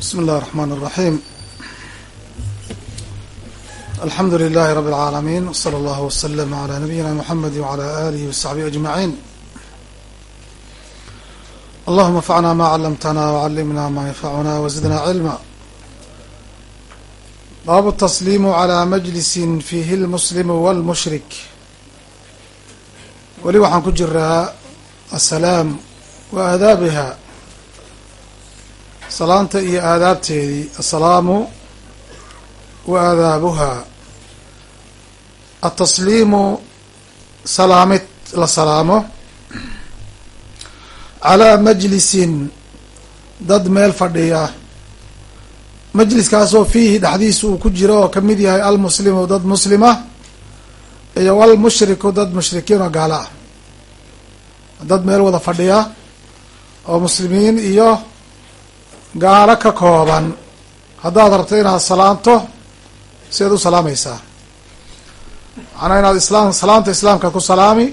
بsم الlh الرحmن الرحيم الحمdu للh رب العاalمين وصلى الله وسلم على نبيinا محمد وعلى آله وصحبه أجمعين اللهma انfعna ma علمتna وعلمna ma ينfعna وزدna علما bab التسليم عlى مجلس فيhi المسلم والمشhرك weli waxaan ku jiraa السلاam وآdاaبha salaanta iyo aadaabteedii asalaamu wa aadaabuhaa atasliimu salaamid la salaamo. Calaa majlisin dad meel fadhiya. Majliskaasoo fiihi dhexdiisa uu ku jiro oo ka mid yahay almuslimu dad muslima iyo walmushriku dad mushrikiin oo gaala. Dad meel wada fadhiya oo muslimiin iyo gaalo ka kooban. Haddaad rabto inaad salaanto sidaad u salaamaysaa. Macnaa inaad islaam salaamta islaamka ku salaami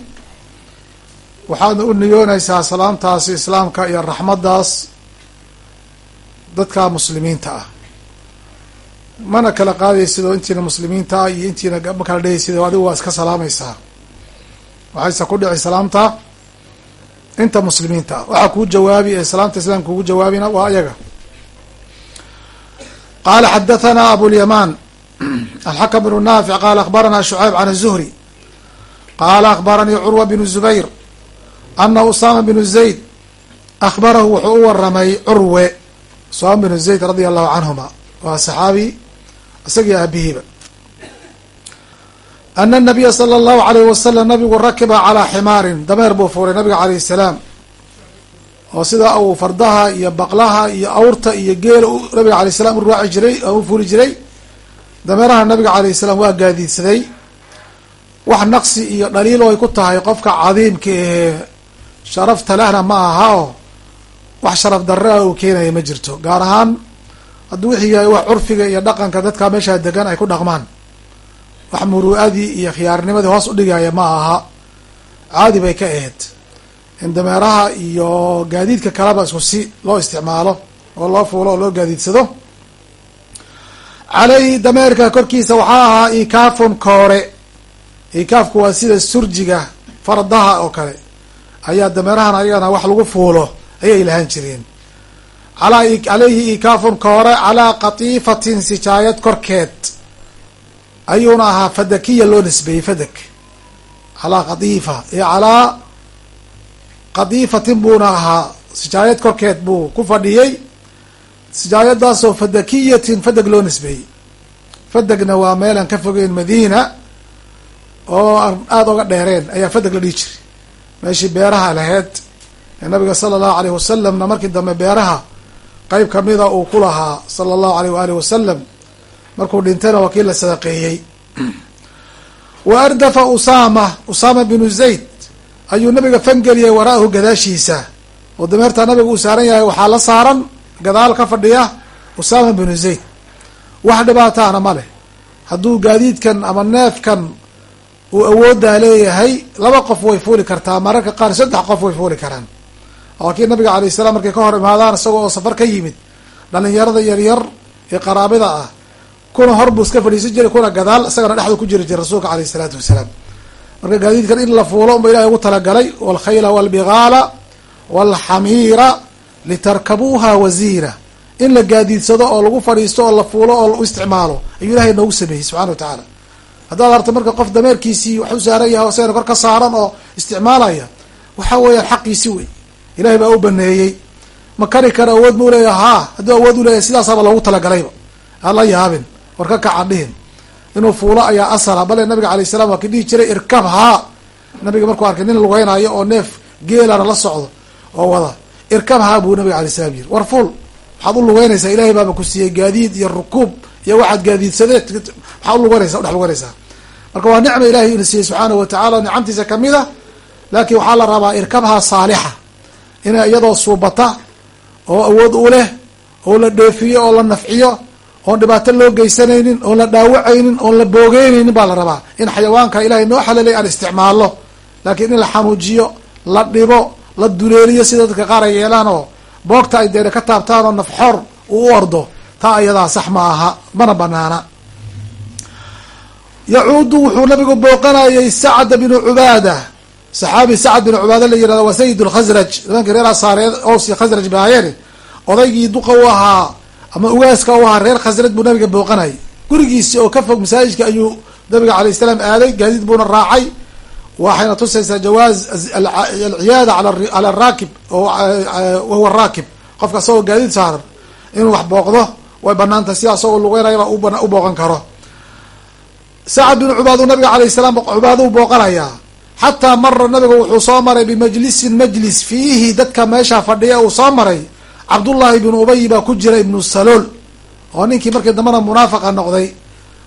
waxaadna u niyoonaysaa salaamtaasi islaamka iyo raxmaddaas dadka muslimiinta ah. Mana kala qaadaysid oo intiina muslimiinta ah iyo intiina ma kala dhehaysid adigu waa iska salaamaysaa. Waxayse ku dhici salaamta inta muslimiinta ah. Waxaa kuu jawaabi ee salaamta islaamka kugu jawaabina waa ayaga qala xadathana abulyaman alxakm bnu naafic qala akhbarana shucayb can الzuhri qala akhbaranii curwa bnu zubayr ana usama bnu zayd akhbarahu wuxuu u waramay curwe usama bnu zayd radia allahu canhuma waa saxaabi isagii aabihiiba ana nabiya sala allahu alayh wasalam nabigu rakiba calaa ximaarin dameer buu fuulay nabiga alayh salaam oo sida uu fardaha iyo baqlaha iyo awrta iyo geela nabiga alayh salam u raaci jiray u fuuli jiray dameeraha nabiga alayh salaam waa gaadiidsaday. Wax naqsi iyo dhaliil oo ay ku tahay qofka cadiimka ahee sharafta lehna ma aha oo wax sharaf darre ah uu keenaya ma jirto gaar ahaan hadduu wixii yahay wax curfiga iyo dhaqanka dadka meeshaa degan ay ku dhaqmaan. Wax muru'adii iyo khiyaarnimadii hoos udhigaya ma aha. Caadi bay ka ahayd in dameeraha iyo gaadiidka kaleba isku si loo isticmaalo oo loo fuulo oo loo gaadiidsado. Caleyhi dameerka korkiisa waxaa ahaa ikaafun koore. Ikaafku waa sida surjiga fardaha oo kale. Ayaa dameerahan ayagana wax lagu fuulo ayay lahaan jireen. Caleyhi ikaafun koore calaa qatiifatin sijaayad korkeed. Ayuuna ahaa fadakiya loo nisbeeyey fadak. Calaa qatiifa iyo calaa qadiifatin buuna ahaa. Sijaayad korkeed buu ku fadhiyey. Sijaayadaasoo fadakiyatin fadag loo nisbeeyey. Fadagna waa meelaan ka fogeyn madiina oo aada oga dheereen ayaa fadag la dhihi jiray. Meeshii beeraha lahayd ee nabiga sala allahu alayh wasalamna markii dambe beeraha qeyb kamida uu ku lahaa sala allahu alayh waalihi wasalam markuu dhintayna waa kii la sadaqeeyey. Wa ardafa usama usama binu zayd ayuu nabiga fangeliyay waraahu gadaashiisa. Oo dameertaa nabiga uu saaran yahay waxaa la saaran gadaal ka fadhiya usama binu zayd. Wax dhibaataana ma leh. Hadduu gaadiidkan ama neefkan uu awooddaa leeyahay laba qof way fuuli kartaa mararka qaar saddex qof way fuuli karaan. Waa kii nabiga alayh salaam markay ka hor imaadaan isaga oo safar ka yimid dhalinyarada yaryar ee qaraabida ah kuna hor buu iska fadhiisan jiray kuna gadaal isagana dhexda ku jiri jiray rasuulka alayh isalaatu wasalaam marka gaadiidkan in la fuulo unba ilahay ugu talagalay walkhayla walbigaala walxamiira litarkabuuha waziina in la gaadiidsado oo lagu fadhiisto oo la fuulo oo u isticmaalo ayuu ilahay noogu sameeyey subxana wa tacaala. Haddaad arto marka qof dameerkiisii wax u saaran yahay isagana kor ka saaran oo isticmaalaya waxa weeyaan xaqiisi wey ilahay baa u baneeyey ma kari kara awood ma uleeyaha haa hadduu awood uleeyahay sidaasaaba loogu talagalayba hala yaabin war ka kaca dhihin inuu fuulo ayaa asala. Bale nabiga alayh salam waa ki dhihi jiray irkabhaa nabiga markuu arkay nin lugeynayo oo neef geelana la socdo oo wada. Irkabhaa buu nabiga alay salam yiri war fuul waxaad u lugeynaysaa? Ilahay baaba ku siiyey gaadiid iyo rukuub iyo waxaad gaadiidsadee maxaad ulugeynaysa udhex lugeynaysaa. Marka waa nicma ilahay ina siiyey subxaanahu watacala nicamtiisa ka mid a laakiin waxaa la rabaa irkabhaa saalixa. Ina iyadoo suubata oo awood u leh oo la dheefiyo oo la nafciyo oon dhibaato loo geysanaynin oon la dhaawacaynin oon la boogeynaynin baa la rabaa. In xayawaanka ilahay noo xalilay aan isticmaalno laakiin in la xanuujiyo la dhibo la duleeliyo sida dadka qaar ay yeelaan oo boogta ay deena ka taabtaan oo nafxoor uu u ordo taa iyadaa sax ma aha mana banaana yacuudu wuxuu nabigu booqanayay sacd binu cubaada. Saxaabi sacd binu cubaada la yiraahdo waa sayid lkhasraj nimankii reer asaareed ows khasraj baayeen odaygii duqa u ahaa ama ugaaska u ahaa reer khasraj buu nabiga booqanayay gurigiisi oo ka fog masaajidka ayuu nabiga alayh salaam aaday gaadiid buuna raacay. Waxayna tusaysaa jawaaz alciyaada cala raakib wahuwa raakib. Qofka asagoo gaadiid saaran inuu wax booqdo way banaantahay sida asagoo lugeynayaba u booqan karo. Sacad bin cubaad u nabiga alayh salaam cubaaduu booqanayaa. Xataa mara nabiga wuxuu soo maray bimajlisin majlis fiihi dadka meesha fadhiya uu soo maray cabdullaahi bnu ubay baa ku jira ibnu salool oo ninkii markii dambena munaafaqa noqday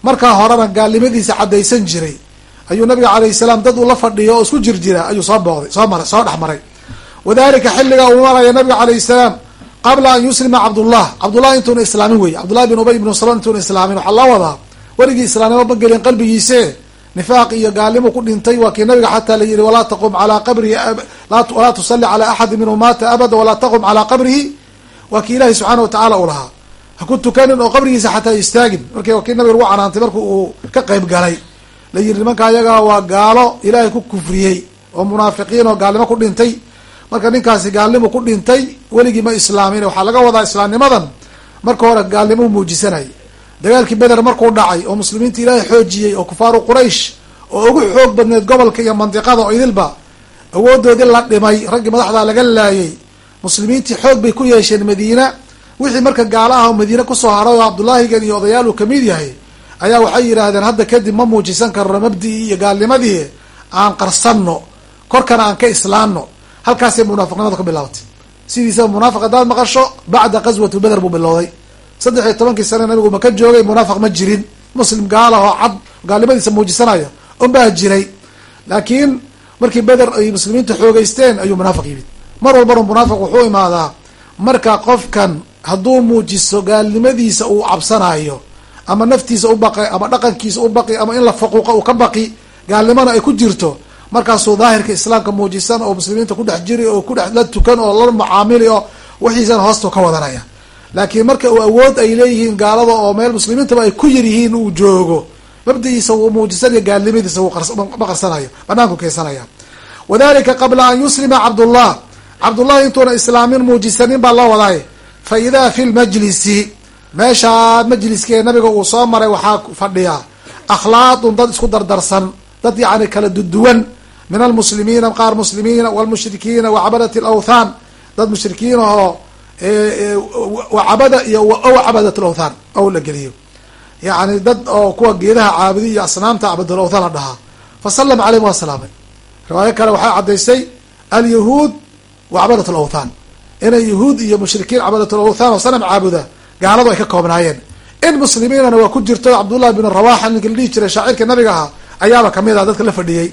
markaa horena gaalnimadiisa caddaysan jiray. Ayuu nabiga alayh salaam dad la fadhiyo oo isku jir jira ayuu soo booqday soo maray soo dhex maray wadalika xilliga uu maraya nabiga alayh salaam qabla an yuslima cabdullah cabdullah intuuna islaamin wey cabdullahi bin ubay ibnu salool intuuna islaamin waxaa loo wadaa. Werigii islaamnimo ma gelin qalbigiise. Nifaaq iyo gaalnimu ku dhintay waa kii nabiga xataa la yihi walaa taqum calaa qabrihi walaa tusalli calaa axadi minhu maata abada walaa taqum calaa qabrihi waa kii ilaahi subxaana watacaala uu lahaa. Ha ku tukanin oo qabrigiisa xataa istaagin. Marki kii nabiga lagu canaantay marku uu ka qayb galay. La yihi nimanka ayaga waa gaalo ilaahay ku kufriyey oo munaafiqiin oo gaalnimo ku dhintay. Marka ninkaasi gaalnimu ku dhintay weligii ma islaamin. Waxaa laga wadaa islaamnimadan marka hore gaalnimo u muujisanay. Dagaalkii beder markuu dhacay oo muslimiinta ilaahay xoojiyey oo kufaaru quraysh oo ugu xoog badneed gobolka iyo mandiqada oo idilba awoodoodii la dhimay raggii madaxdaa laga laayay muslimiintii xoog bay ku yeesheen madiina. Wixii marka gaala ah oo madiine ku soo haray oo cabdullaahigan iyo odayaal uu ka mid yahay ayaa waxay yidhaahdeen hadda kadib ma muujisan karno mabdii iyo gaalnimadii aan qarsanno korkana aan ka islaanno. Halkaasay munaafiqnimada ka bilaabatay sidiisaba munaafiq haddaad maqasho bacda qaswati beder buu bilowday. Saddex iyo tobankii sane nabigu maka joogay munaafiq ma jirin. Muslim gaala oo cad gaalnimadiisa muujisanaya unbaa jiray. Laakiin markii beder ay muslimiinta xoogeysteen ayuu munaafiq yimid mar walbana munaafiq wuxuu imaadaa marka qofkan hadduu muujiso gaalnimadiisa uu cabsanayo ama naftiisa u baqay ama dhaqankiisa u baqi ama in la faquuqa uu ka baqi gaalnimona ay ku jirto markaasuu daahirka islaamka muujisan oo muslimiinta kudhex jiri oo kudhex la tukan oo la mucaamili oo wixiisana hoostu ka wadanaya. Laakiin marka uu awood ay leeyihiin gaalada oo meel muslimiintaba ay ku yar yihiin uu joogo mabdigiisa wuu muujisanaya gaalnimadiisa ma qarsanayo banaanku keensanaya wadalika qabla an yuslima cabdullah cabdullahi intuuna islaamin muujisanin baa loo wadaay fa idaa fi lmajlisi meeshaa majliskee nabiga uu soo maray waxaa fadhiya. Akhlaaqun dad isku dardarsan dad yacni kala duduwan min almuslimiina qaar muslimiina walmushrikiina wa cabadat alawthaan dad mushrikiin ahoo wacabada iyo ow cabadat alawthaan ow la geliyo. Yacni dad oo kuwa geedaha caabudi iyo asnaamta cabadul awthaan la dhahaa. Fa salama caleyhim waa salaamay riwaayo kale waxay caddaysay alyahuud wa cabadat alawthaan inay yahuud iyo mushrikiin cabadat alawthaan oo sanam caabuda gaaladu ay ka koobnaayeen. In muslimiinana waa ku jirto cabdullahi bin rawaxa ninka la dhihi jiray shaacirka nabiga ahaa ayaaba ka mid ah dadka la fadhiyey.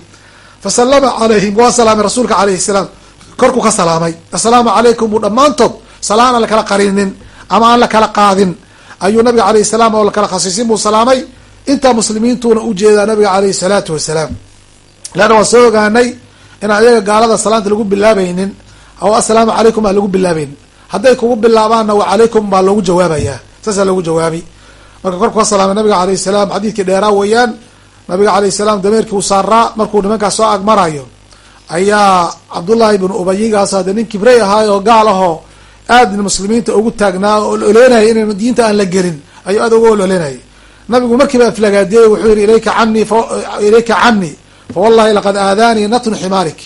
Fa salama calayhim waa salaamay rasuulka calayhi salaam. Korku ka salaamay. Assalaamu calaykum buu dhammaantood salaan aan la kala qarinin ama aan la kala qaadin. Ayuu nabiga alayhi salaam oo lakala khasiisin buu salaamay. Intaa muslimiintuuna u jeedaa nabiga alayhi salaatu wasalaam. Leanna waan soo ogaanay inaan iyaga gaalada salaanta lagu bilaabaynin oo assalaamu calaykum aan lagu bilaabaynin hadday kugu bilaabaanna wa calaykum baa loogu jawaabayaa saasaa loogu jawaabi. Marka korku ka salaamay nabiga alayhi salaam xadiidkii dheeraa weeyaan nabiga alayhi salaam dameerkii uu saaraa markuu nimankaas soo agmarayo ayaa cabdullaahi bnu ubayigaas hade nin kibrey ahaay oo gaal ahoo aadna muslimiinta ugu taagnaa oo ololenayay inaynu diinta aan la gelin ayuu aad uga ololenayay nabigu markiiba aflagaadiyey wuxuu yihi ilayka canii ilayka canii fa wallahi laqad aadaanii natnu ximaarik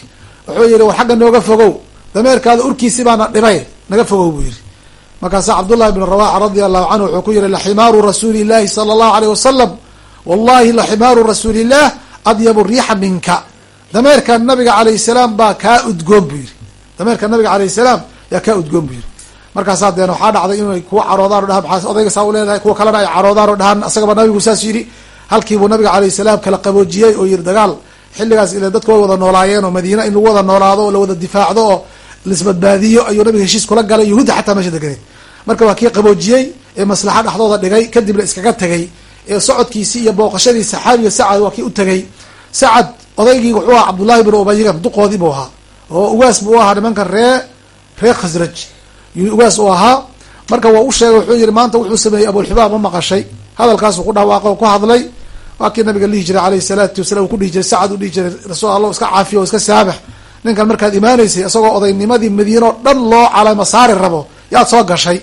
wuxuu yihi war xagga nooga fogow dameerkaada urkiisi baana dhibay. Naga fogow buu yihi markaasaa cabdullahi bn rawaxa radia allahu canhu wuxuu ku yihi laximaaru rasuuli llahi sala allahu aleyh wasalam wallahi laximaaru rasuuli llah adyabu riixa minka. Dameerka nabiga alayh salaam baa kaa udgoon buu yihi dameerka nabiga alayh salaam yaa kaa udgoon buu yihi markaasaa deen waxaa dhacday inay kuwa caroodaan o dhahaan maxaa odayga saa u leedahay kuwa kalena ay caroodaan oo dhahaan asagaba nabigu saas yidhi halkiibuu nabiga alayh salaam kala qaboojiyey oo yihi dagaal xilligaas ile dadku way wada noolaayeen oo madiina in lagu wada noolaado oo lawada difaacdo oo laisbadbaadiyo ayuu nabiga heshiis kula galay yahuudda xataa meesha deganeed marka waa kii qaboojiyey ee maslaxa dhexdooda dhigay kadibna iskaga tegay ee socodkiisii iyo booqashadii saxaabiga sacad waa kii u tegay sacad odaygii wuxuu ahaa cabdullahi bnu ubayigan duqoodii buu ahaa. Oo ugaas buu ahaa nimanka ree reer khasraj. Ugaas uu ahaa. Marka waa u sheegay wuxuu yihi maanta wuxuu sameeyey abulxibaab ma maqashay. Hadalkaasuu ku dhawaaqo o ku hadlay. Waa kii nabiga dhihi jiray alayhi salaatu wasalam uu ku dhihi jiray sacad u dhihi jiray rasuul allah iska caafiya o iska saamax ninkan markaad imaanaysay isagoo odaynimadii madiine oo dhan loo calama saari rabo yaad soo gashay.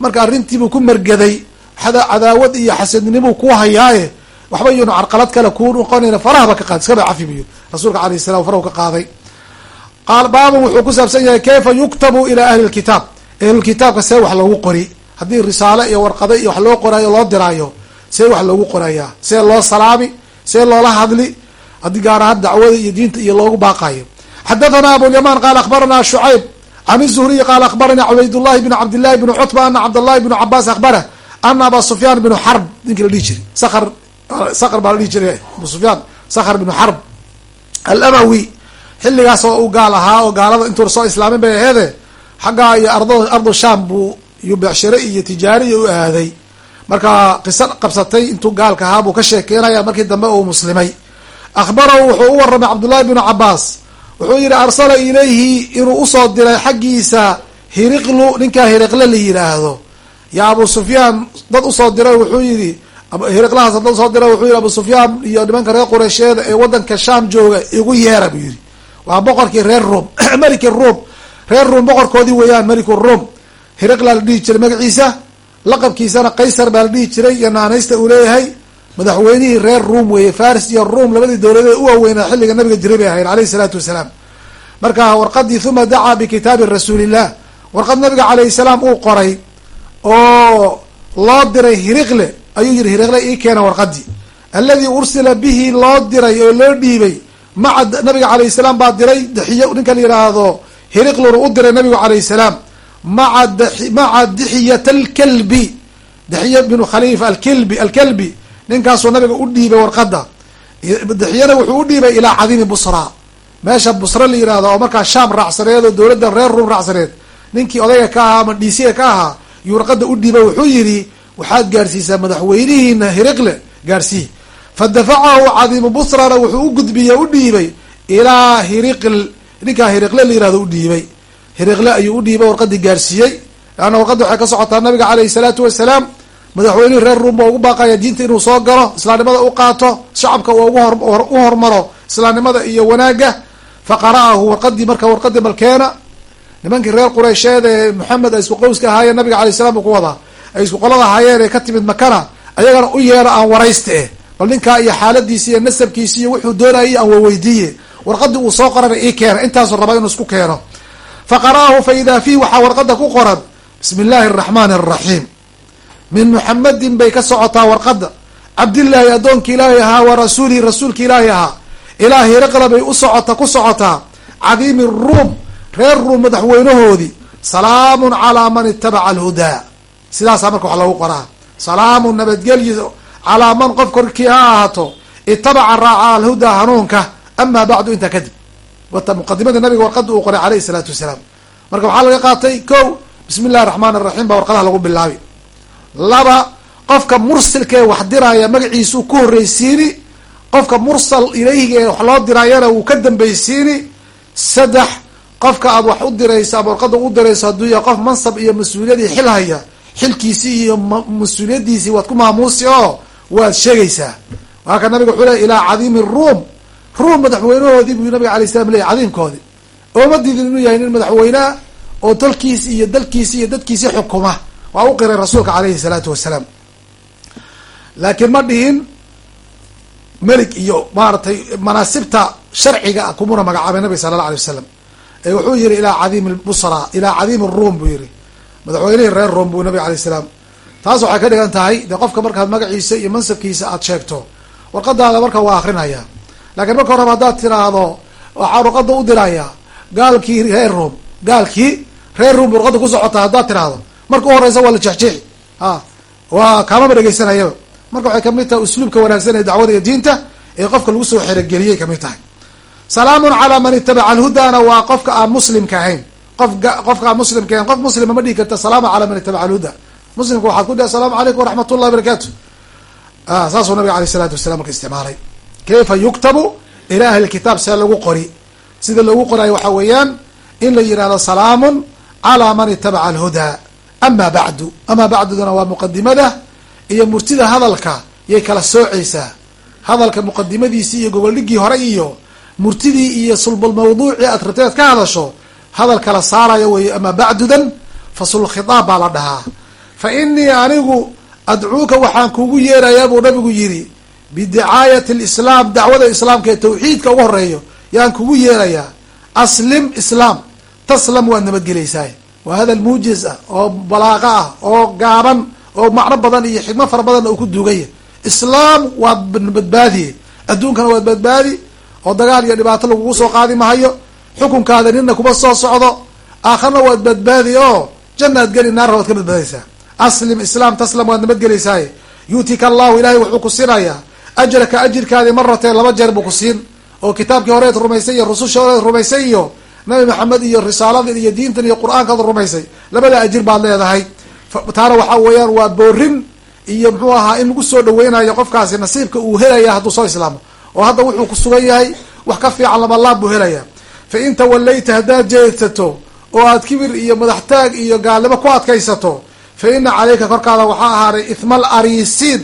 Marka arrintiibuu ku margaday cadaawad iyo xasadnimuu ku hayaaye waxba iyonu carqalad kale kuu noqonayna farahaba ka qaad iskaba cafi buyo rasuulka alayh salam farahu ka qaaday. Qaal baabun wuxuu ku saabsan yahay kayfa yuktabu ilaa ahli lkitaab ahlulkitaabka see wax loogu qori. Haddii risaale iyo warqado iyo wax loo qoraayo loo diraayo see wax loogu qorayaa. See loo salaami see loola hadli. Haddii gaar ahaan dacwada iyo diinta iyo loogu baaqayo xadathana abulyaman qaala akhbarana shucayb can izuhriyi qaala akhbarani cubaydullahi bn cabdillahi bn cutba ana cabdallahi bnu cabaas akhbara ana aba sufyaan bnu xarb ninkii la dhihi jiray sakr sakr baa la dhihi jiray abu sufyaan sakr bnu xarb alamawi xilligaas oo u gaal ahaa oo gaalada intuuna soo islaamin bay aheede xaggaa iyo ardo ardu sham buu iyo becshire iyo tijaariya u aaday marka qiso qabsatay intuu gaalka ahaa buu ka sheekeynaya markii dambe uu muslimay akhbarahu wuxuu u waramay cabdullahi bnu cabaas wuxuu yihi arsala ilayhi inuu u soo diray xaggiisa hiriqlu ninkaa hiriqle la yidhaahdo ya abu sufyaan dad u soo diray wuxuu yihi hiriqlahaas dad u soo diray wuxuu yihi abu sufyaan iyo nimanka reer qureysheeda ee wadanka sham jooga igu yeera buu yihi waa boqorkii reer rom meliki rom reer rom boqorkoodii weeyaan meliku rom hiriqlaa la dhihi jiray magaciisa laqabkiisana qaysar baa la dhihi jiray iyo naanaysta uu leeyahay madaxweynihii reer rom weeye faris iyo rom labadii dowladeed u waaweynaa xilliga nabiga jiray bay ahayd alayhi salaatu wasalaam. Marka warqadii uma dacaa bikitaabi rasuulillah warqad nabiga calayhi salaam uu qoray oo loo diray hiriqle ayuu yihi hiriqle ii keena warqadii alladii ursila bihi loo diray oo loo dhiibay maca nabiga calayhi salaam baa diray daxiyo ninka la yidhaahdo hiriqluna u diray nabigu calayhi salaam maa maca dixiyat alkalbi. Daxiya bnu khalifa alkalbi alkalbi ninkaasuu nabiga u dhiibay warqada dixiyana wuxuu u dhiibay ilaa cadiimi busra. Meesha busra la yihahdo oo markaa sham raacsaneed oo dowladda reer rum raacsaneed ninkii odayga ka ahaa ama dhiisiga ka ahaa yuu warqada u dhiibay wuxuu yidhi waxaad gaarsiisaa madaxweynihiina hiriqle gaarsii fadafacahu cadiimu busrana wuxuu u gudbiyey u dhiibay ilaa hiriql ninkaa hiriqle la yihahdo u dhiibay. Hiriqle ayuu u dhiibay warqadii gaarsiiyey. Leanna warqadda waxay ka socotaa nabiga caleyhi salaatu wasalaam madaxweynihii reer rum baa ugu baaqaya diinta inuu soo galo islaamnimada u qaato shacabka uu u hormaro islaamnimada iyo wanaagga. Fa qara'ahu warqadii marka warqadii malkeena nimankii reer qureysheed ee maxamed ay isku qowska ahaayeen nabiga alay salam buu ku wadaa ay isku qolada ahaayeen ee ka timid makana ayagana u yeera aan waraysta eh bal ninkaa iyo xaaladiisi iyo nasabkiisi iyo wuxuu doonayay aan waweydiiye warqadii uu soo qorana ii keena intaasuu rabaa inuu isku keeno. Fa qara'ahu fa idaa fiih waxaa warqada ku qoran bismi illaahi araxmaani araxiim min muxamedin bay ka socotaa warqada cabdillaahi addoonkii ilaahay ahaa wa rasuulihi rasuulki ilaahay ahaa. Ilaa hiriqla bay u socota ku socotaa. Cadiimi ruum reer ruum madaxweynahoodii. Salaamun calaa man itabaca alhudaa. Sidaasaa marka wax lagu qoraa. Salaamun nabadgelyo calaa man qof korkii ha ahaato. Itabaca raaca alhudaa hanuunka. Amaa bacdu intaa kadib. Wata muqadimada nabiga warqada uu qoray alayhi salaatu wasalaam. Marka waxaa laga qaatay ko bismi illahi raxmaan raxiim baa warqadaha lagu bilaabi laba qofka mursilka ee wax diraya magaciisuu ku horreysiini qofka mursal ilayhiga ee wax loo diraayana wuu ka dambaysiini saddex qofka aad wax u dirayso ama warqada u dirayso hadduu yahay qof mansab iyo mas'uuliyadii xil haya xilkiisii iyo mas'uuliyadiisii waad ku maamuusi oo waad sheegaysaa. Waa ka nabiga wuxuu leey ilaa cadiimi ruum. Ruum madaxweynahoodii buu nabiga alay slam leeyay cadiimkoodii. Ooma diidin inuu yahay nin madaxweyneha oo tolkiisi iyo dalkiisi iyo dadkiisii xukuma waa u qiray rasuulka alayhi salaatu wasalaam. Laakiin ma dhihin melig iyo maaratay manaasibta sharciga kumuna magacaabay nabig sala alla alay wasalam ee wuxuu yihi ilaa cadiimi busra ilaa cadiimi ruum buu yihi madaxweynihii reer ruum buu nabig alay salaam. Taas waxay ka dhigan tahay dee qofka markaad magaciisa iyo mansabkiisa aad sheegto warqadaada marka waa akrinaya laakiin marka horeba haddaad tiraahdo waxaa warqada u diraya gaalkii reer ruum gaalkii reer bu warqada ku socotaa haddaad tiraahdo marka u horeysa waa la jexjeexi a waa kaamaba dhegeysanayaba marka waxay ka mid tahay usluubka wanaagsan ee dacwada iyo diinta ee qofka lagu soo xerogeliyay ka mid tahay. Salaamun calaa man itabaca alhudaana waa qofka aan muslimka ahayn. Qof qofka aan muslimka ahayn. Qof muslima ma dhigi karta salaama calaa man itabaca alhuda. Muslimka waxaad ku dhihi asalaamu calaykum waraxmat ullahi barakatu saasuu nabiga aleyh isalaatu wasalam marka isticmaalay. Kayfa yuktabu? Ila ahli kitaab see lagu qori. Sida loogu qoraayo waxaa weeyaan in la yihahdo salaamun calaa man itabaca alhudaa ama bacdu amaa bacdudana waa muqadimada iyo murtida hadalka yay kala soocaysaa hadalka muqadimadiisii iyo goboldhigii hore iyo murtidii iyo sulbul mawduuci aad rabtay aad ka hadasho hadal kala saarayo wey amaa bacdudan fasul khitaab baa la dhahaa fa inii anigu adcuuka waxaan kugu yeerayaa buu nabigu yidhi bidicaayati lislaam dacwada islaamka ee tawxiidka ugu horeeyo yaan kugu yeerayaa aslim islaam taslam waad nabadgelaysaa waa hadal muujiz ah oo balaaqa ah oo gaaban oo macno badan iyo xikmo fara badanna uu ku duuganya islaam waad badbaadiye adduunkana waad badbaadi oo dagaal iyo dhibaato lagugu soo qaadi mahayo xukunkaada nina kuma soo socdo aakharna waad badbaadi oo jannaad geli naarra waad ka badbaadaysaa aslim islaam taslam waad nabadgelaysaaye yuutika allahu ilahay wuxuu ku siinayaa ajraka ajirkaadii maratee laba jeer buu ku siin oo kitaabkii horeed rumaysay iyo rususha horeed rumaysay iyo nabi maxamed iyo risaaladii iyo diintan iyo qur'aankaad rumaysay. Labada ajir baad leedahay. Taana waxaa weeyaan waa boorin iyo muxuu ahaa in lagu soo dhaweynayo qofkaasi nasiibka uu helaya hadduu soo islaamo. Oo hadda wuxuu ku sugan yahay wax ka fiican labalaab buu helaya fa in tawallayta haddaad jeedsato oo aad kibir iyo madaxtaag iyo gaalnimo ku adkaysato fa ina caleyka korkaada waxaa ahaaday ithmal ariisiin.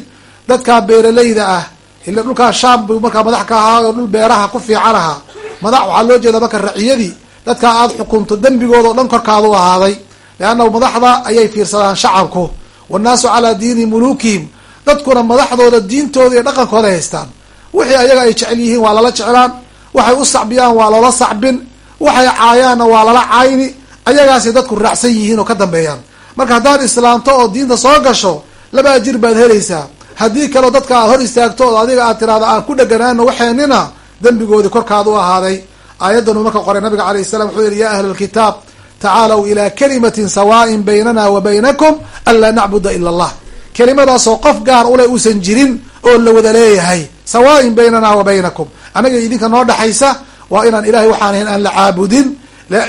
Dadkaa beeralayda ah ila dhulkaa shaam buu markaa madax ka ahaa oo dhul beeraha ku fiican ahaa. Madax waxaa loo jeeda marka raciyadii dadkaa aada xukunto dembigooda o dhan korkaadu ahaaday leannahu madaxda ayay fiirsadaan shacabku. Wannaasu calaa diini muluukihim. Dadkuna madaxdooda diintooda iyo dhaqankooda haystaan. Wixii ayaga ay jecel yihiin waa lala jeclaan. Waxay u sacbiyaan waa loola sacbin. Waxay caayaanna waa lala cayni ayagaasay dadku raacsan yihiin oo ka dambeeyaan. Marka haddaad islaamto oo diinta soo gasho laba ajir baad helaysaa. Haddii kaleo dadka aad hor istaagto oo adiga aad tiraahdo aan ku dheganaano waxeenina dembigoodii korkaad u ahaaday aayaddan uu marka qoray nabiga alayh salam wuxuu yihi ya ahla alkitaab tacaalow ilaa kalimatin sawaaءin baynana wa baynakum an laa nacbuda ila allah. Kelimadaasoo qof gaar ule uusan jirin oo la wada leeyahay sawaaءin baynana wa baynakum. Anaga idinka noo dhexaysa waa inaan ilahay waxaan ahayn aan la caabudin.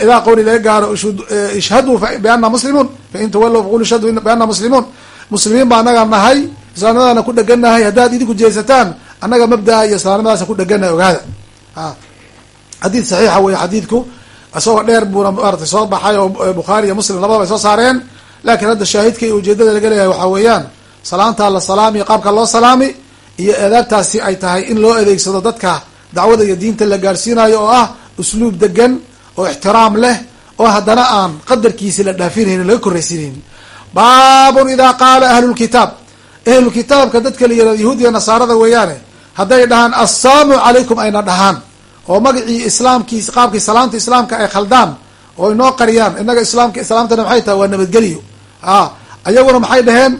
Ilaa qowli laga gaaro ishhaduu biana muslimuun fain tawallow faqulu ishhaduu biana muslimuun muslimiin baa anaga nahay islaamnimadaana ku dhegannahay haddaad idinku jeesataan annaga mabdaa iyo islaamnimadaasa ku dhegannahay ogaada xadiid saxiixa wey xadiidku isagoo dheer buuna maratay soo baxay oo bukhaari iyo muslim labadaba ay soo saareen. Laakiin hadda shaahidka iyo ujeedada laga leeyahay waxaa weeyaan salaantaa la salaami qaabka loo salaami iyo eedaabtaasi ay tahay in loo adeegsado dadka dacwada iyo diinta la gaarsiinayo oo ah usluub degan oo ixtiraam leh oo haddana aan qadarkiisi la dhaafinaynin laga korraysinaynin baabun idaa qaala ahlulkitaab ahlulkitaabka dadka la yihahdo yahuud iyo nasaarada weeyaane hadday dhahaan assaamu calaykum ayna dhahaan oo magacii islaamkiis qaabkii salaamta islaamka ay khaldaan oo inoo qariyaan innaga islaamka islaamtana maxay tahay waa nabadgelyo. A ayaguna maxay dhaheen?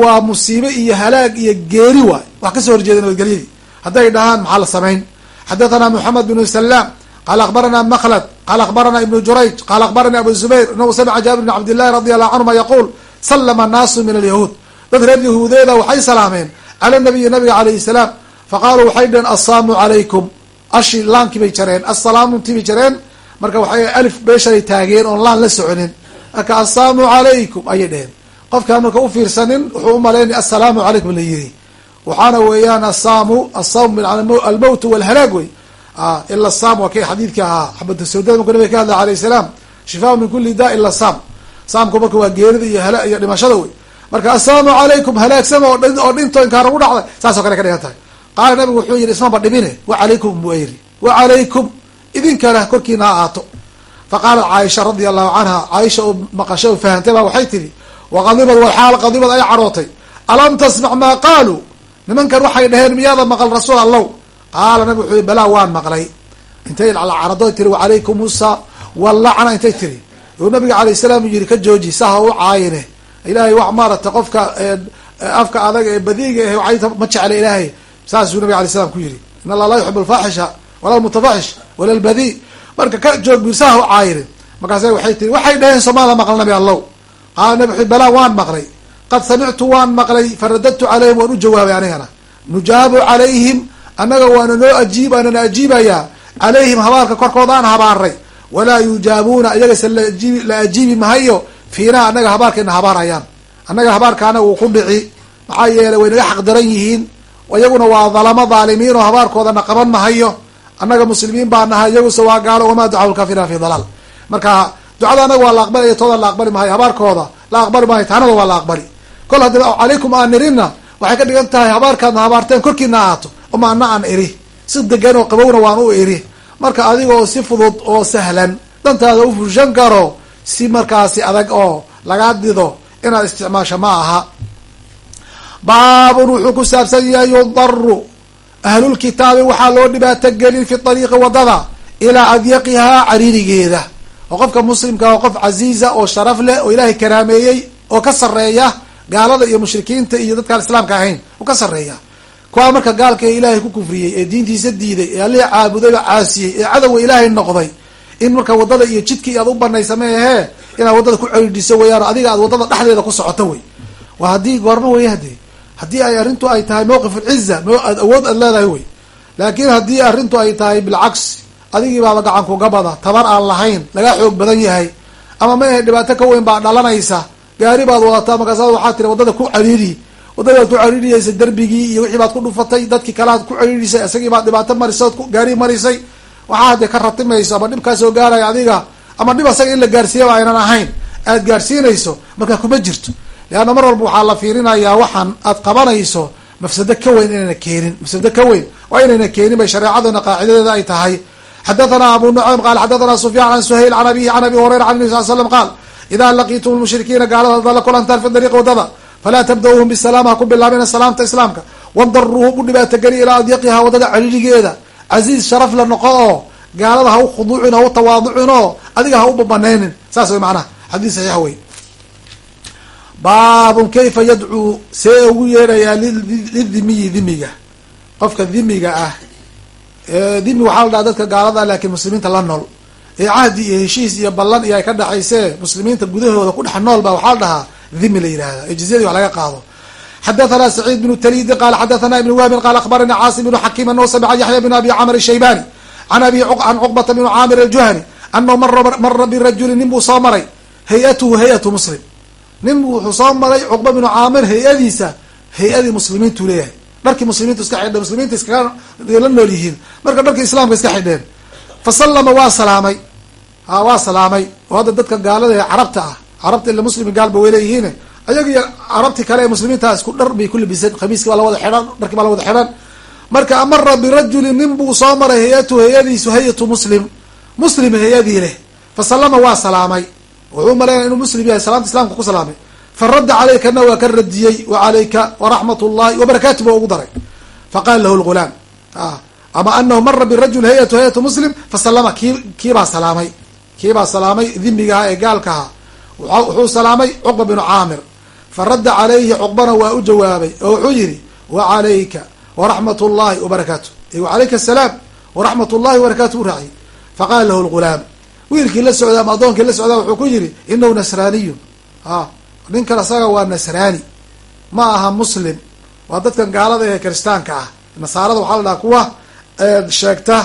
Waa musiibe iyo halaag iyo geeri waay. Wax ka soo horjeeda nabadgelyadii. Hadday dhahaan maxaa la samayn? Xadathana moxamed bnu salaam qaala akhbarana makhlad qaala akhbarana ibnu jurayj qaala akhbarani abu zubayr inahu samica jaabir bn cabdillahi radi allahu canhuma yaquul salama naasu min alyahuud. Dad reer yahuudeeda waxay salaameen cala nabiyi nabiga calayhi salaam faqaaluu waxay dhaheen assaamu calaykum ashi laankii bay jareen assalaamuntii bay jareen. Marka waxay alif beeshalay taageen oon laan la soconin. Marka assaamu calaykum ayay dheheen qofkaan marka ufiirsanin wuxuu umalaynay assalaamu calaykum la yiri waxaana weeyaan assaamu assawm almowt walhalaag wey. Ila saam waa kay xadiidkii ahaa. Xabada sawdada marku nabiga ka hadlay alayh salaam. Shifaa min kuli da ila saam. Saamku marka waa geerida iyo hala iyo dhimashada wey. Marka assalaamu calaykum halaagsama oo dhinto inkaar ugu dhacday saas o kale ka dhigan tahay qaala nabigu wuxuu yihi ismaba dhibine wacalaykum buu yiri wacalaykum idinkana korkiina ha aato faqaalat caaisha radia allahu canha caaisha oo maqashay oo fahantay baa waxay tihi waqadibad walxaal qadibad ay cadhootay alam tasmac maa qaaluu? Nimankan waxay dhaheen miyaada maqal rasuul allow? Qaala nabig wuxuu yihi balaa waan maqlay. Intay carado tiri wacalaykum usa walacna intay tiri uu nabiga alayh salaam yihi ka jooji saha u caayine. Ilaahay wax maaragtay qofka afka adag ee badiiga cayta ma jecla ilaahay saasuu nabig alay slam ku yihi in allah laa yuxib alfaaxisha wala lmutafaxish wala lbadi marka ka joog birsaha u caayinin markaasa waxay tiri waxay dhaheen somaala maqla nabi allow. Qaala nabi wuxu balaa waan maqlay. Qad samictu waan maqlay faradadtu calayhim waan u jawaabay anigana. Nujaabu calayhim annaga waana noo ajiib aanana ajiibayaa calayhim habaarka korkoodaan habaaray. Walaa yujaabuuna lajiib la ajiibi mahayo fiinaa annaga habaarkayna habaarayaan. Annaga habaarka anaga uu ku dhici. Maxaa yeelay way naga xaqdaran yihiin iyaguna waa dalamo dhaalimiin oo habaarkoodana qaban mahayo. Annaga muslimiin baa nahay iyaguse waa gaalo wamaa ducaa lkafirina fi dalaal. Marka ducada anaga waa la aqbalaya tooda la aqbali mahayo habaarkooda la aqbali maayo taanada waa la aqbali. Kol haddii calaykum aan irinna waxay ka dhigan tahay habaarkaadna habaarteen korkiina ahaato oma ana aan iri. Si degan oo qabowna waan u iri. Marka adiga oo si fudud oo sahlan dantaada u fushan karo si markaasi adag oo lagaa dido inaad isticmaasho ma aha baabun wuxuu ku saabsan yahay yudaru ahlulkitaabi waxaa loo dhibaato gelin fi ariiqi waddada ilaa adyaqihaa cariirigeeda. Oo qofka muslimka oo qof casiiza oo sharaf leh oo ilaahay karaameeyey oo ka sarreeya gaalada iyo mushrikiinta iyo dadkaan islaamka ahayn oo ka sarreeya. Kuwaa marka gaalka ee ilaahay ku kufriyey ee diintiisa diiday ee allihii caabuday oo caasiyey ee cadowga ilaahay noqday in marka waddada iyo jidkii aad u banaysa ma ahee inaad waddada ku celidhiso weyaan adiga aad waddada dhexdeeda ku socoto wey. Waa haddii goormo wey hadee haddii ay arrintu ay tahay mawqif alciza m aad awood aad leedahay wey. Laakiin haddii arrintu ay tahay bilcagsi adigii baaba gacan kuga bada tabar aan lahayn lagaa xoog badan yahay ama ma ahe dhibaato ka weyn baa dhalanaysa gaari baad wadataa markaasa waxaa tiri waddada ku cariiri waddadaad ku cariiriyaysa derbigii iyo wixii baad ku dhufatay dadkii kale aad ku cariirisay isagii baad dhibaato marisay ood gaari marisay waxaa hadee ka ratimayso ama dhib kaa soo gaaraya adiga ama dhib asaga in la gaarsiiyaba aynan ahayn. Aad gaarsiinayso markaa kuma jirto leanna mar walba waxaa la fiirinayaa waxaan aad qabanayso mafsado ka weyn inayna keenin. Mafsado ka weyn waa inayna keenin bay shareecadana qaacidadeeda ay tahay. Xadathana abu nucaym qaal xadathana sufyaan can suhayl can abihi can abi hurayra can nabi sal slam qaal idaa laqiitum lmushrikiina gaalada haddaad la kulantaan fi dariiqi waddada falaa tabda-uuhum bisalaam ha ku bilaabina salaamta islaamka wadaruuhum u dhibaatogeli ilaa adyaqiha waddada cariirigeeda casiiz sharaf la noqo oo gaalada ha u khuduucin ha u tawaaducin oo adiga ha u babanaynin saas way macnaha. Xadiis saxiix wey baabun kayfa yadcuu see ugu yeedhayaa lidimiyi dimiga qofka dimiga ah dimi waxaa la dhaha dadka gaalada laakiin muslimiinta la nool. Ee cahdi iyo heshiis iyo ballan iyo ay ka dhexaysee muslimiinta gudahooda ku dhex nool ba waxaa la dhahaa dhimi la yihahda ee jizyadii wax laga qaado. Xadathana saciid bnu talidi qala xadathana ibn wahbin qala akhbarani caasim bnu xakiim anoo samica yaxya bn abi camr shaybani abi can cuqbata bn caamir aljuhani anao mara birajuli nin buu soo maray. Hay'atuhu hay'atu muslim nin wuxuu soo maray cuqba bnu caamir hay'adiisa hay'adii muslimiintuu leeyahay. Dharkii muslimiintu iska xidheen muslimiinta iskaga la nool yihiin. Marka dharkii islaamka iska xidheen fa sallama waa salaamay. Ha waa salaamay. Oo hadda dadka gaalada ee carabta ah. Carabta ila muslimi gaalba way leeyihiin. Ayagiyo carabti kale ee muslimiinta isku dhar bay ku labiseen khamiiski baa la wada xidhan dharkii baa la wada xidhan. Marka amara birajulin nin buu soo maray hay'atu hay'adiisu hay'atu muslim. Muslim hay'adii leh. Fa sallama waa salaamay wuxuu malaynaya inuu muslim yahay salaamta islamka ku salaamay. Fa radda calaykana waa ka radiyey wa calayka waraxmat ullahi wabarakaatu ba ugu daray. Faqala lahu lgulaam ama anahu mara birajul hay'atu hay'atu muslim fasalama kii kiibaa salaamay. Kiibaa salaamay dimigaha ee gaalkaha wuxuu salaamay cuqba binu caamir. Fa radda calayhi cuqbana waa u jawaabay oo wuxuu yihi wa calayka waraxmat ullahi wabarakaatu wacalayka asalaam waraxmat ullahi wabarakatu u raaciyay faqala lahu lgulaam wiilkii la socda ama addoonkii la socdaa wuxuu ku yihi inahu nasraaniyun. A ninkan asaga waa nasraani. Ma aha muslim. Waa dadkan gaalada ee kiristaanka ah. Nasaarada waxaa la dhaha kuwa sheegta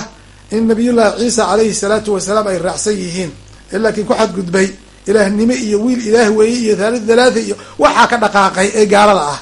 in nabiyullahi ciisa calayhi salaatu wasalaam ay raacsan yihiin. Laakiin ku xadgudbay ilaahnimo iyo wiil ilaah weeye iyo thalith thalaatha iyo waxaa ka dhaqaaqay ee gaalada ah.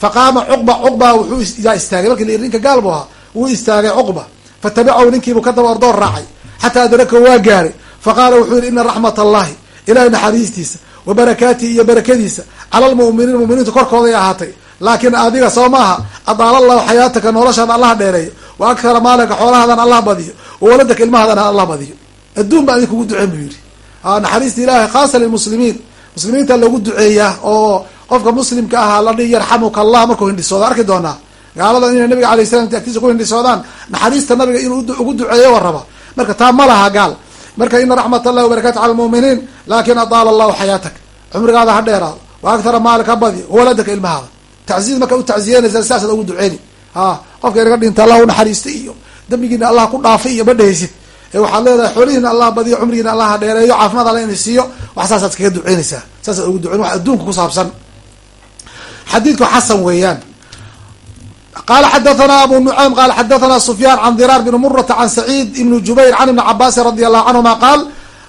Fa qaama cuqba cuqba wuxuu yaa istaagay. Marki la yiri ninka gaal bu ahaa. Wuu istaagay cuqba. Fatabicahu ninkiibu ka daba ordoor raacay. Xataa adraka waa gaaray fa qaala wuxuu yihi ina raxmat allahi ilahay naxariistiisa wa barakaatihi iyo barakadiisa cala lmu'miniin muminiinta korkooday ahaatay laakiin adiga soo maaha adaala allahu xayaataka noloshaada allaha dheereeyo wa akthara maalaka xoolahaadan allah badiyo wa waladaka ilmahaadana allah badiyo adduun baa idin kugu duceen buu yihi naxariista ilaahay khaasa lilmuslimiin muslimiinta lagu duceeyaa oo qofka muslimka ahaa la dhihi yarxamuka allah markuu hindhisooda arki doonaa gaalada inay nabiga alay salam agtiisa ku hindhisoodaan naxariista nabiga inuu ugu duceeyo wa raba marka taa ma laha gaal marka ina raxmat allahi wabarakatu cala lmu'miniin laakin adaala allahu xayaatak. Cumrigaada ha dheeraado. Wa akthara maalika badi wawaladaka ilmahaada. Tacziiz marka u tacziyeynaysa saasaad ugu duceyni ha qofka inaga dhinta allah unaxariistay iyo dambigiina allah ku dhaafay iyo ma dhehaysid ee waxaad leedahay xoolihiina allah badiyo cumrigiina allah dheereeyo caafimaad alla ina siiyo. Wax saasaad kaga duceynaysaa saasaad ugu duceyn wax adduunka ku saabsan. Xadiidku xasan weeyaan qala xadathana abu nucaym qala xadathana sufyaan can diraar bn murata can saciid ibni jubayr can ibni cabaasin radi allahu canhuma qaal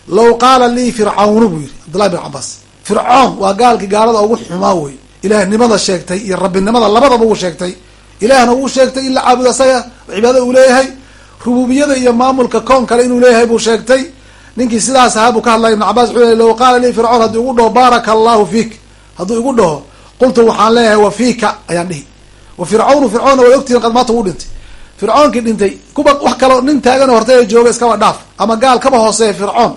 law qaala lii fircawnu buu yihi cabdullahi bn cabaas fircoon waa gaalkii gaalada ugu xumaa wey. ilaahnimada sheegtay iyo rabbinimada labadaba uu sheegtay. ilaahna uu sheegtay in la caabudo asaga cibaadada uu leeyahay. rububiyada iyo maamulka koon kale inuu leeyahay buu sheegtay. Ninkii sidaas ahaa buu ka hadlaya ibn cabas wuxuu low qaala lii fircoon haddii igu dhaho baaraka allahu fiik hadduu igu dhaho qultu waxaan leeyahay wa fiika ayaan dhihi wa fircawnu fircoonna way ogtihiin qad maata wuu dhintay. Fircoonkii dhintay kuba wax kaloo nin taagan hortaya jooga iskaba dhaaf. Ama gaal kaba hooseeya fircoon